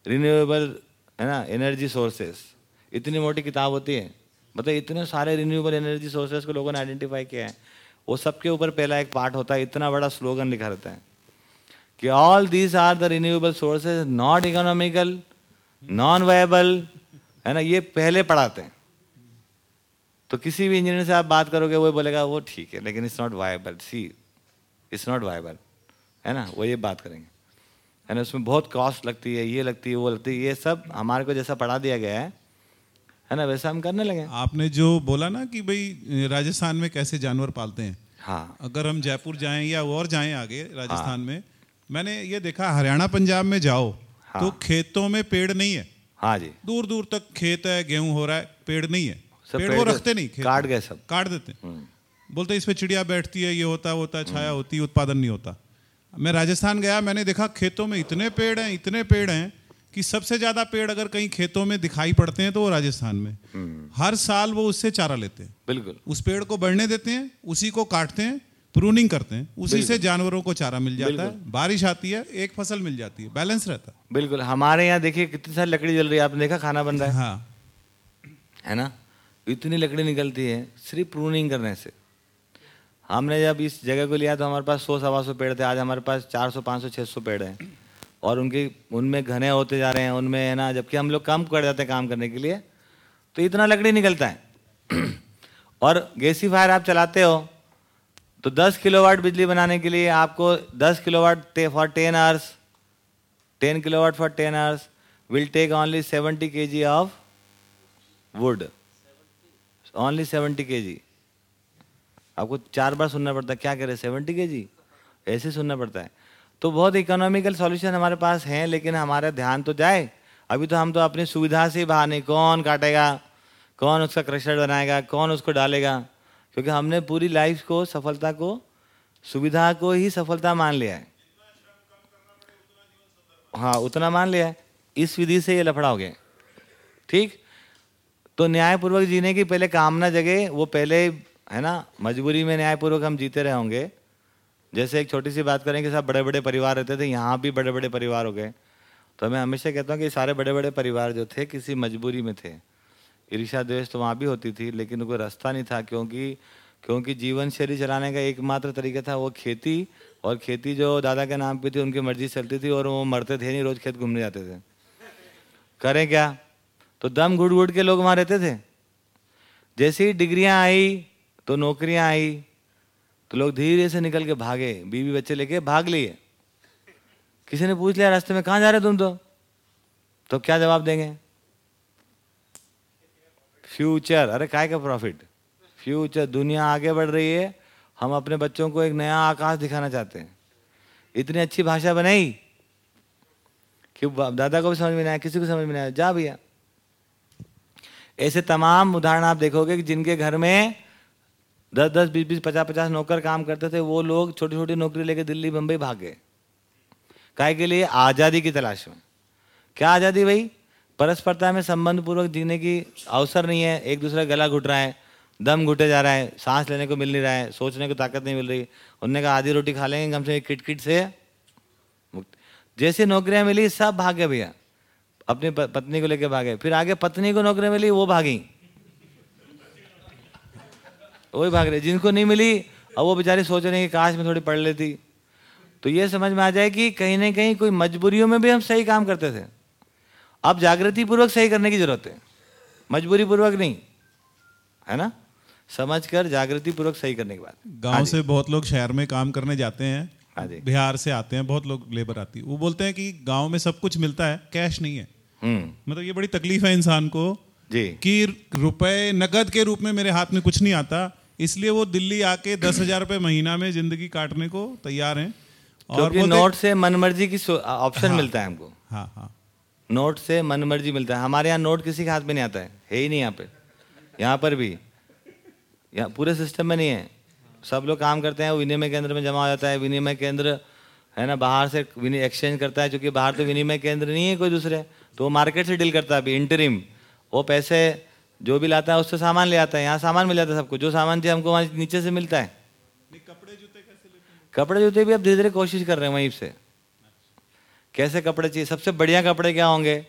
रिन्यूएबल है ना एनर्जी सोर्सेस इतनी मोटी किताब होती है। मतलब इतने सारे रिन्यूएबल एनर्जी सोर्सेस को लोगों ने आइडेंटिफाई किया है। वो सबके ऊपर पहला एक पार्ट होता है, इतना बड़ा स्लोगन लिखा रहता है कि all these are the renewable sources not economical non viable है ना, ये पहले पढ़ाते हैं। तो किसी भी इंजीनियर से आप बात करोगे, वो बोलेगा, वो ठीक है, लेकिन it's not viable see it's not viable है ना, वो ये बात करेंगे। है ना उसमें बहुत कॉस्ट लगती है ये लगती है वो लगती है ये सब हमारे को जैसा पढ़ा दिया गया है है ना वैसा हम करने लगे आपने जो बोला ना कि भाई राजस्थान में कैसे जानवर पालते हैं? हाँ। अगर हम जयपुर जाएँ या और जाएँ आगे राजस्थान हाँ। में मैंने ये देखा हरियाणा पंजाब में जाओ हाँ। तो खेतों में पेड़ नहीं है। हाँ जी। दूर दूर तक खेत है गेहूँ हो रहा है पेड़ नहीं है। पेड़ वो रखते नहीं खेत काट गए सब। हम्म। काट देते बोलते इस पे चिड़िया बैठती है ये होता है होता है छाया होती उत्पादन नहीं होता। मैं राजस्थान गया मैंने देखा खेतों में इतने पेड़ हैं इतने पेड़ हैं कि सबसे ज़्यादा पेड़ अगर कहीं खेतों में दिखाई पड़ते हैं तो वो राजस्थान में। हर साल वो उससे चारा लेते हैं। बिल्कुल। उस पेड़ को बढ़ने देते हैं उसी को काटते हैं प्रूनिंग करते हैं उसी से जानवरों को चारा मिल जाता है बारिश आती है एक फ़सल मिल जाती है बैलेंस रहता है। बिल्कुल। हमारे यहाँ देखिए कितनी सारी लकड़ी जल रही है आपने देखा खाना बन रहा है? हाँ। है ना? इतनी लकड़ी निकलती है सिर्फ़ प्रूनिंग करने से। हमने जब इस जगह को लिया तो हमारे पास सौ, सवा सौ पेड़ थे। आज हमारे पास चार सौ, पाँच सौ छः सौ पेड़ हैं। और उनके, उनमें घने होते जा रहे हैं, उनमें है ना, जबकि हम लोग कम कर जाते हैं काम करने के लिए तो इतना लकड़ी निकलता है। और गैसी फायर आप चलाते हो तो 10 किलोवाट बिजली बनाने के लिए आपको 10 kilowatt for 10 hours 10 kilowatt for 10 hours will take only 70 KG of wood only 70 KG आपको चार बार सुनना पड़ता है, क्या करे 70 केजी ऐसे सुनना पड़ता है। तो बहुत इकोनॉमिकल सॉल्यूशन हमारे पास हैं, लेकिन हमारा ध्यान तो जाए। अभी तो हम तो अपनी सुविधा से बाहर नहीं, कौन काटेगा? कौन उसका क्रशर बनाएगा? कौन उसको डालेगा? क्योंकि हमने पूरी लाइफ को, सफलता को, सुविधा को ही सफलता मान लिया है। हाँ उतना मान लिया है। इस विधि से ये लफड़ा हो गया ठीक? तो न्यायपूर्वक जीने की पहले कामना जगे, वो पहले है ना? मजबूरी में न्यायपूर्वक हम जीते रहे होंगे। जैसे एक छोटी सी बात करें कि सब बड़े बड़े परिवार रहते थे, यहाँ भी बड़े बड़े परिवार हो गए। तो मैं हमेशा कहता हूँ कि सारे बड़े बड़े परिवार जो थे, किसी मजबूरी में थे। ईर्षा द्वेष तो वहाँ भी होती थी, लेकिन कोई रास्ता नहीं था, क्योंकि क्योंकि जीवन शैली चलाने का एकमात्र तरीका था वो खेती, और खेती जो दादा के नाम पे थी, उनकी मर्ज़ी चलती थी, और वो मरते थे नहीं, रोज खेत घूमने जाते थे। करें क्या? तो दम घुट घुट के लोग वहाँ रहते थे। जैसे ही डिग्रियाँ आई तो नौकरियाँ आई तो लोग धीरे से निकल के भागे, बीवी बच्चे लेके भाग लिए। किसी ने पूछ लिया, रास्ते में कहाँ जा रहे तुम तो? तो क्या जवाब देंगे? फ्यूचर अरे, काय का प्रॉफिट फ्यूचर दुनिया आगे बढ़ रही है। हम अपने बच्चों को एक नया आकाश दिखाना चाहते हैं। इतनी अच्छी भाषा बनाई कि दादा को भी समझ में नहीं आया, किसी को समझ में नहीं आया। जा भैया। ऐसे तमाम उदाहरण आप देखोगे कि जिनके घर में दस दस, बीस बीस, पचास पचास नौकर काम करते थे, वो लोग छोटी छोटी नौकरी लेके दिल्ली, बम्बई भाग गए। काय के लिए? आज़ादी की तलाश में। क्या आज़ादी भाई? परस्परता में संबंध पूर्वक जीने की अवसर नहीं है, एक दूसरे गला घुट रहा है, दम घुटे जा रहा है, सांस लेने को मिल नहीं रहा है, सोचने को ताकत नहीं मिल रही। उनने कहा, आधी रोटी खा लेंगे, कम से किट किट से जैसे नौकरियाँ मिली, सब भाग भैया। अपनी पत्नी को लेकर भागे। फिर आगे पत्नी को नौकरी मिली, वो भागी। वही भाग रहे जिनको नहीं मिली अब वो बेचारे सोच रहे हैं कि काश में थोड़ी पढ़ लेती। तो ये समझ में आ जाए कि कहीं ना कहीं कोई मजबूरियों में भी हम सही काम करते थे। अब जागृति पूर्वक सही करने की ज़रूरत है। मजबूरी पूर्वक नहीं है ना? समझ कर जागृति पूर्वक सही करने के बाद गाँव से बहुत लोग शहर में काम करने जाते हैं हाँ बिहार से आते हैं बहुत लोग लेबर आती है। वो बोलते हैं कि गाँव में सब कुछ मिलता है कैश नहीं है। मतलब ये बड़ी तकलीफ़ है इंसान को जी। कि रुपए नगद के रूप में मेरे हाथ में कुछ नहीं आता इसलिए वो दिल्ली आके दस हज़ार रुपये महीना में ज़िंदगी काटने को तैयार हैं और नोट से मनमर्जी की ऑप्शन हाँ, मिलता है हमको। हाँ हाँ। नोट से मनमर्जी मिलता है। हमारे यहाँ नोट किसी के हाथ में नहीं आता है। है ही नहीं यहाँ पे। यहाँ पर भी। यहाँ पूरे सिस्टम में नहीं है। सब लोग काम करते हैं विनिमय केंद्र में जमा हो जाता है। विनिमय केंद्र है ना बाहर से एक्सचेंज करता है क्योंकि बाहर तो विनिमय केंद्र नहीं है कोई दूसरे। तो वो मार्केट से डील करता है अभी इंटरिम वो पैसे जो भी लाता है उससे सामान ले आता है यहाँ सामान मिल जाता है सबको। जो सामान चाहिए हमको वहाँ नीचे से मिलता है। कपड़े जूते कैसे लेते कपड़े जूते भी अब धीरे धीरे कोशिश कर रहे हैं वहीं से। कैसे कपड़े चाहिए? सबसे बढ़िया कपड़े क्या होंगे?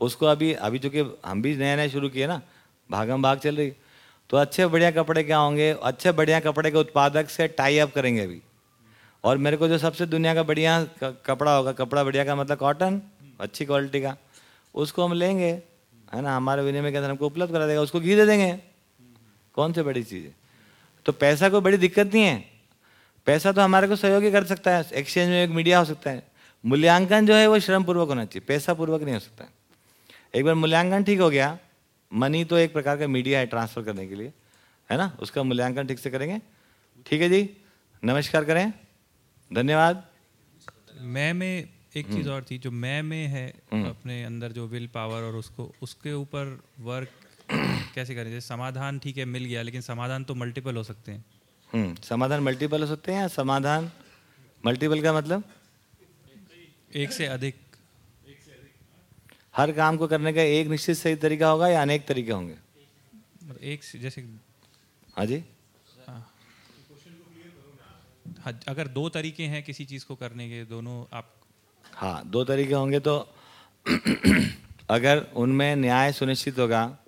उसको अभी अभी चूँकि हम भी नया नया शुरू किए ना भागम भाग चल रही। तो अच्छे बढ़िया कपड़े क्या होंगे? अच्छे बढ़िया कपड़े के उत्पादक से टाई अप करेंगे अभी। और मेरे को जो सबसे दुनिया का बढ़िया कपड़ा होगा कपड़ा बढ़िया का मतलब कॉटन अच्छी क्वालिटी का उसको हम लेंगे। है ना, हमारे विनिमय के अंदर हमको उपलब्ध करा देगा, उसको घी दे देंगे। कौन सी बड़ी चीज़ है? तो पैसा कोई बड़ी दिक्कत नहीं है। पैसा तो हमारे को सहयोगी कर सकता है एक्सचेंज में एक मीडिया हो सकता है। मूल्यांकन जो है, वो श्रम पूर्वक होना चाहिए पैसा पूर्वक नहीं हो सकता है। एक बार मूल्यांकन ठीक हो गया मनी तो एक प्रकार का मीडिया है ट्रांसफ़र करने के लिए, है ना? उसका मूल्यांकन ठीक से करेंगे। ठीक है जी, नमस्कार करें। धन्यवाद। मैं में एक चीज़ और थी जो मैं में है अपने अंदर जो विल पावर और उसको उसके ऊपर वर्क कैसे करें? जैसे समाधान ठीक है मिल गया लेकिन समाधान तो मल्टीपल हो सकते हैं। हम्म समाधान मल्टीपल हो सकते हैं या समाधान मल्टीपल का मतलब? एक से अधिक। हर काम को करने का एक निश्चित सही तरीका होगा या अनेक तरीके होंगे? एक से जैसे हाँ जी। हाँ, अगर दो तरीके हैं किसी चीज़ को करने के दोनों आप हाँ दो तरीके होंगे तो अगर उनमें न्याय सुनिश्चित होगा,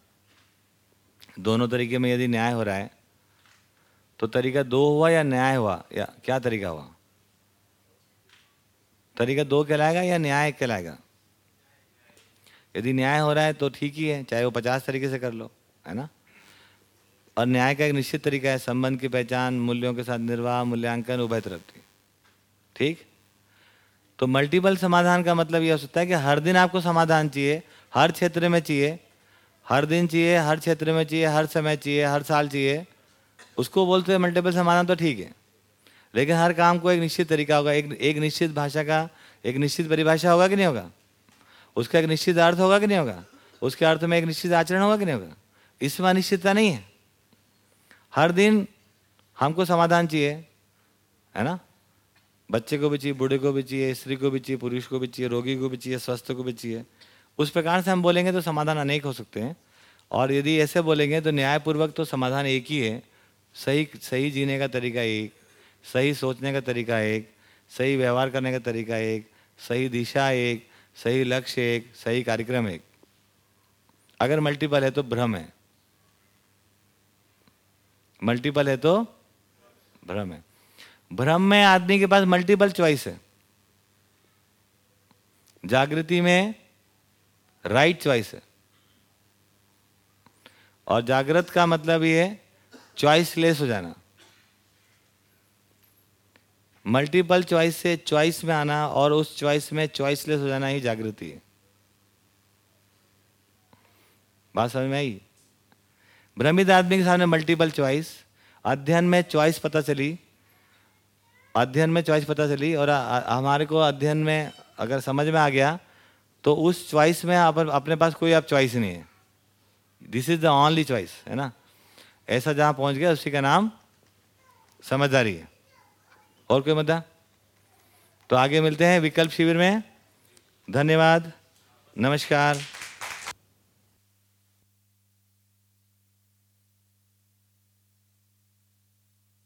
दोनों तरीके में यदि न्याय हो रहा है तो तरीका दो हुआ या न्याय हुआ, या क्या तरीका हुआ? तरीका दो कहलाएगा या न्याय कहलाएगा? यदि न्याय हो रहा है तो ठीक ही है, चाहे वो पचास तरीके से कर लो, है ना? और न्याय का एक निश्चित तरीका है, संबंध की पहचान, मूल्यों के साथ निर्वाह, मूल्यांकन उभय तरफ़ ठीक? तो मल्टीपल समाधान का मतलब यह हो सकता है कि हर दिन आपको समाधान चाहिए, हर क्षेत्र में चाहिए, हर दिन चाहिए, हर क्षेत्र में चाहिए, हर समय चाहिए, हर साल चाहिए। उसको बोलते हैं मल्टीपल समाधान तो ठीक है। लेकिन हर काम को एक निश्चित तरीका होगा, एक एक निश्चित भाषा का, एक निश्चित परिभाषा होगा कि नहीं होगा? उसका एक निश्चित अर्थ होगा कि नहीं होगा? उसके अर्थ में एक निश्चित आचरण होगा कि नहीं होगा? इसमें अनिश्चितता नहीं है। हर दिन हमको समाधान चाहिए, है ना? बच्चे को भी चाहिए, बूढ़े को भी चाहिए, स्त्री को भी चाहिए, पुरुष को भी चाहिए, रोगी को भी चाहिए, स्वस्थ को भी चाहिए, उस प्रकार से हम बोलेंगे तो समाधान अनेक हो सकते हैं। और यदि ऐसे बोलेंगे तो न्यायपूर्वक तो समाधान एक ही है। सही सही जीने का तरीका एक, सही सोचने का तरीका एक, सही व्यवहार करने का तरीका एक, सही दिशा एक, सही लक्ष्य एक, सही कार्यक्रम एक। अगर मल्टीपल है तो भ्रम है। मल्टीपल है तो भ्रम है। भ्रम में आदमी के पास मल्टीपल चॉइस है। जागृति में राइट चॉइस है। और जागृत का मतलब ये चॉइस लेस हो जाना। मल्टीपल चॉइस से चॉइस में आना और उस चॉइस में चॉइस लेस हो जाना ही जागृति है। बात समझ में आई? भ्रमित आदमी के सामने मल्टीपल चॉइस अध्ययन में चॉइस पता चली अध्ययन में चॉइस पता चली और हमारे को अध्ययन में अगर समझ में आ गया तो उस चॉइस में आप, अपने पास कोई अब चॉइस नहीं है। This is the only choice है ना? ऐसा जहाँ पहुँच गया, उसी का नाम समझदारी है। और कोई मुद्दा? तो आगे मिलते हैं विकल्प शिविर में। धन्यवाद, नमस्कार।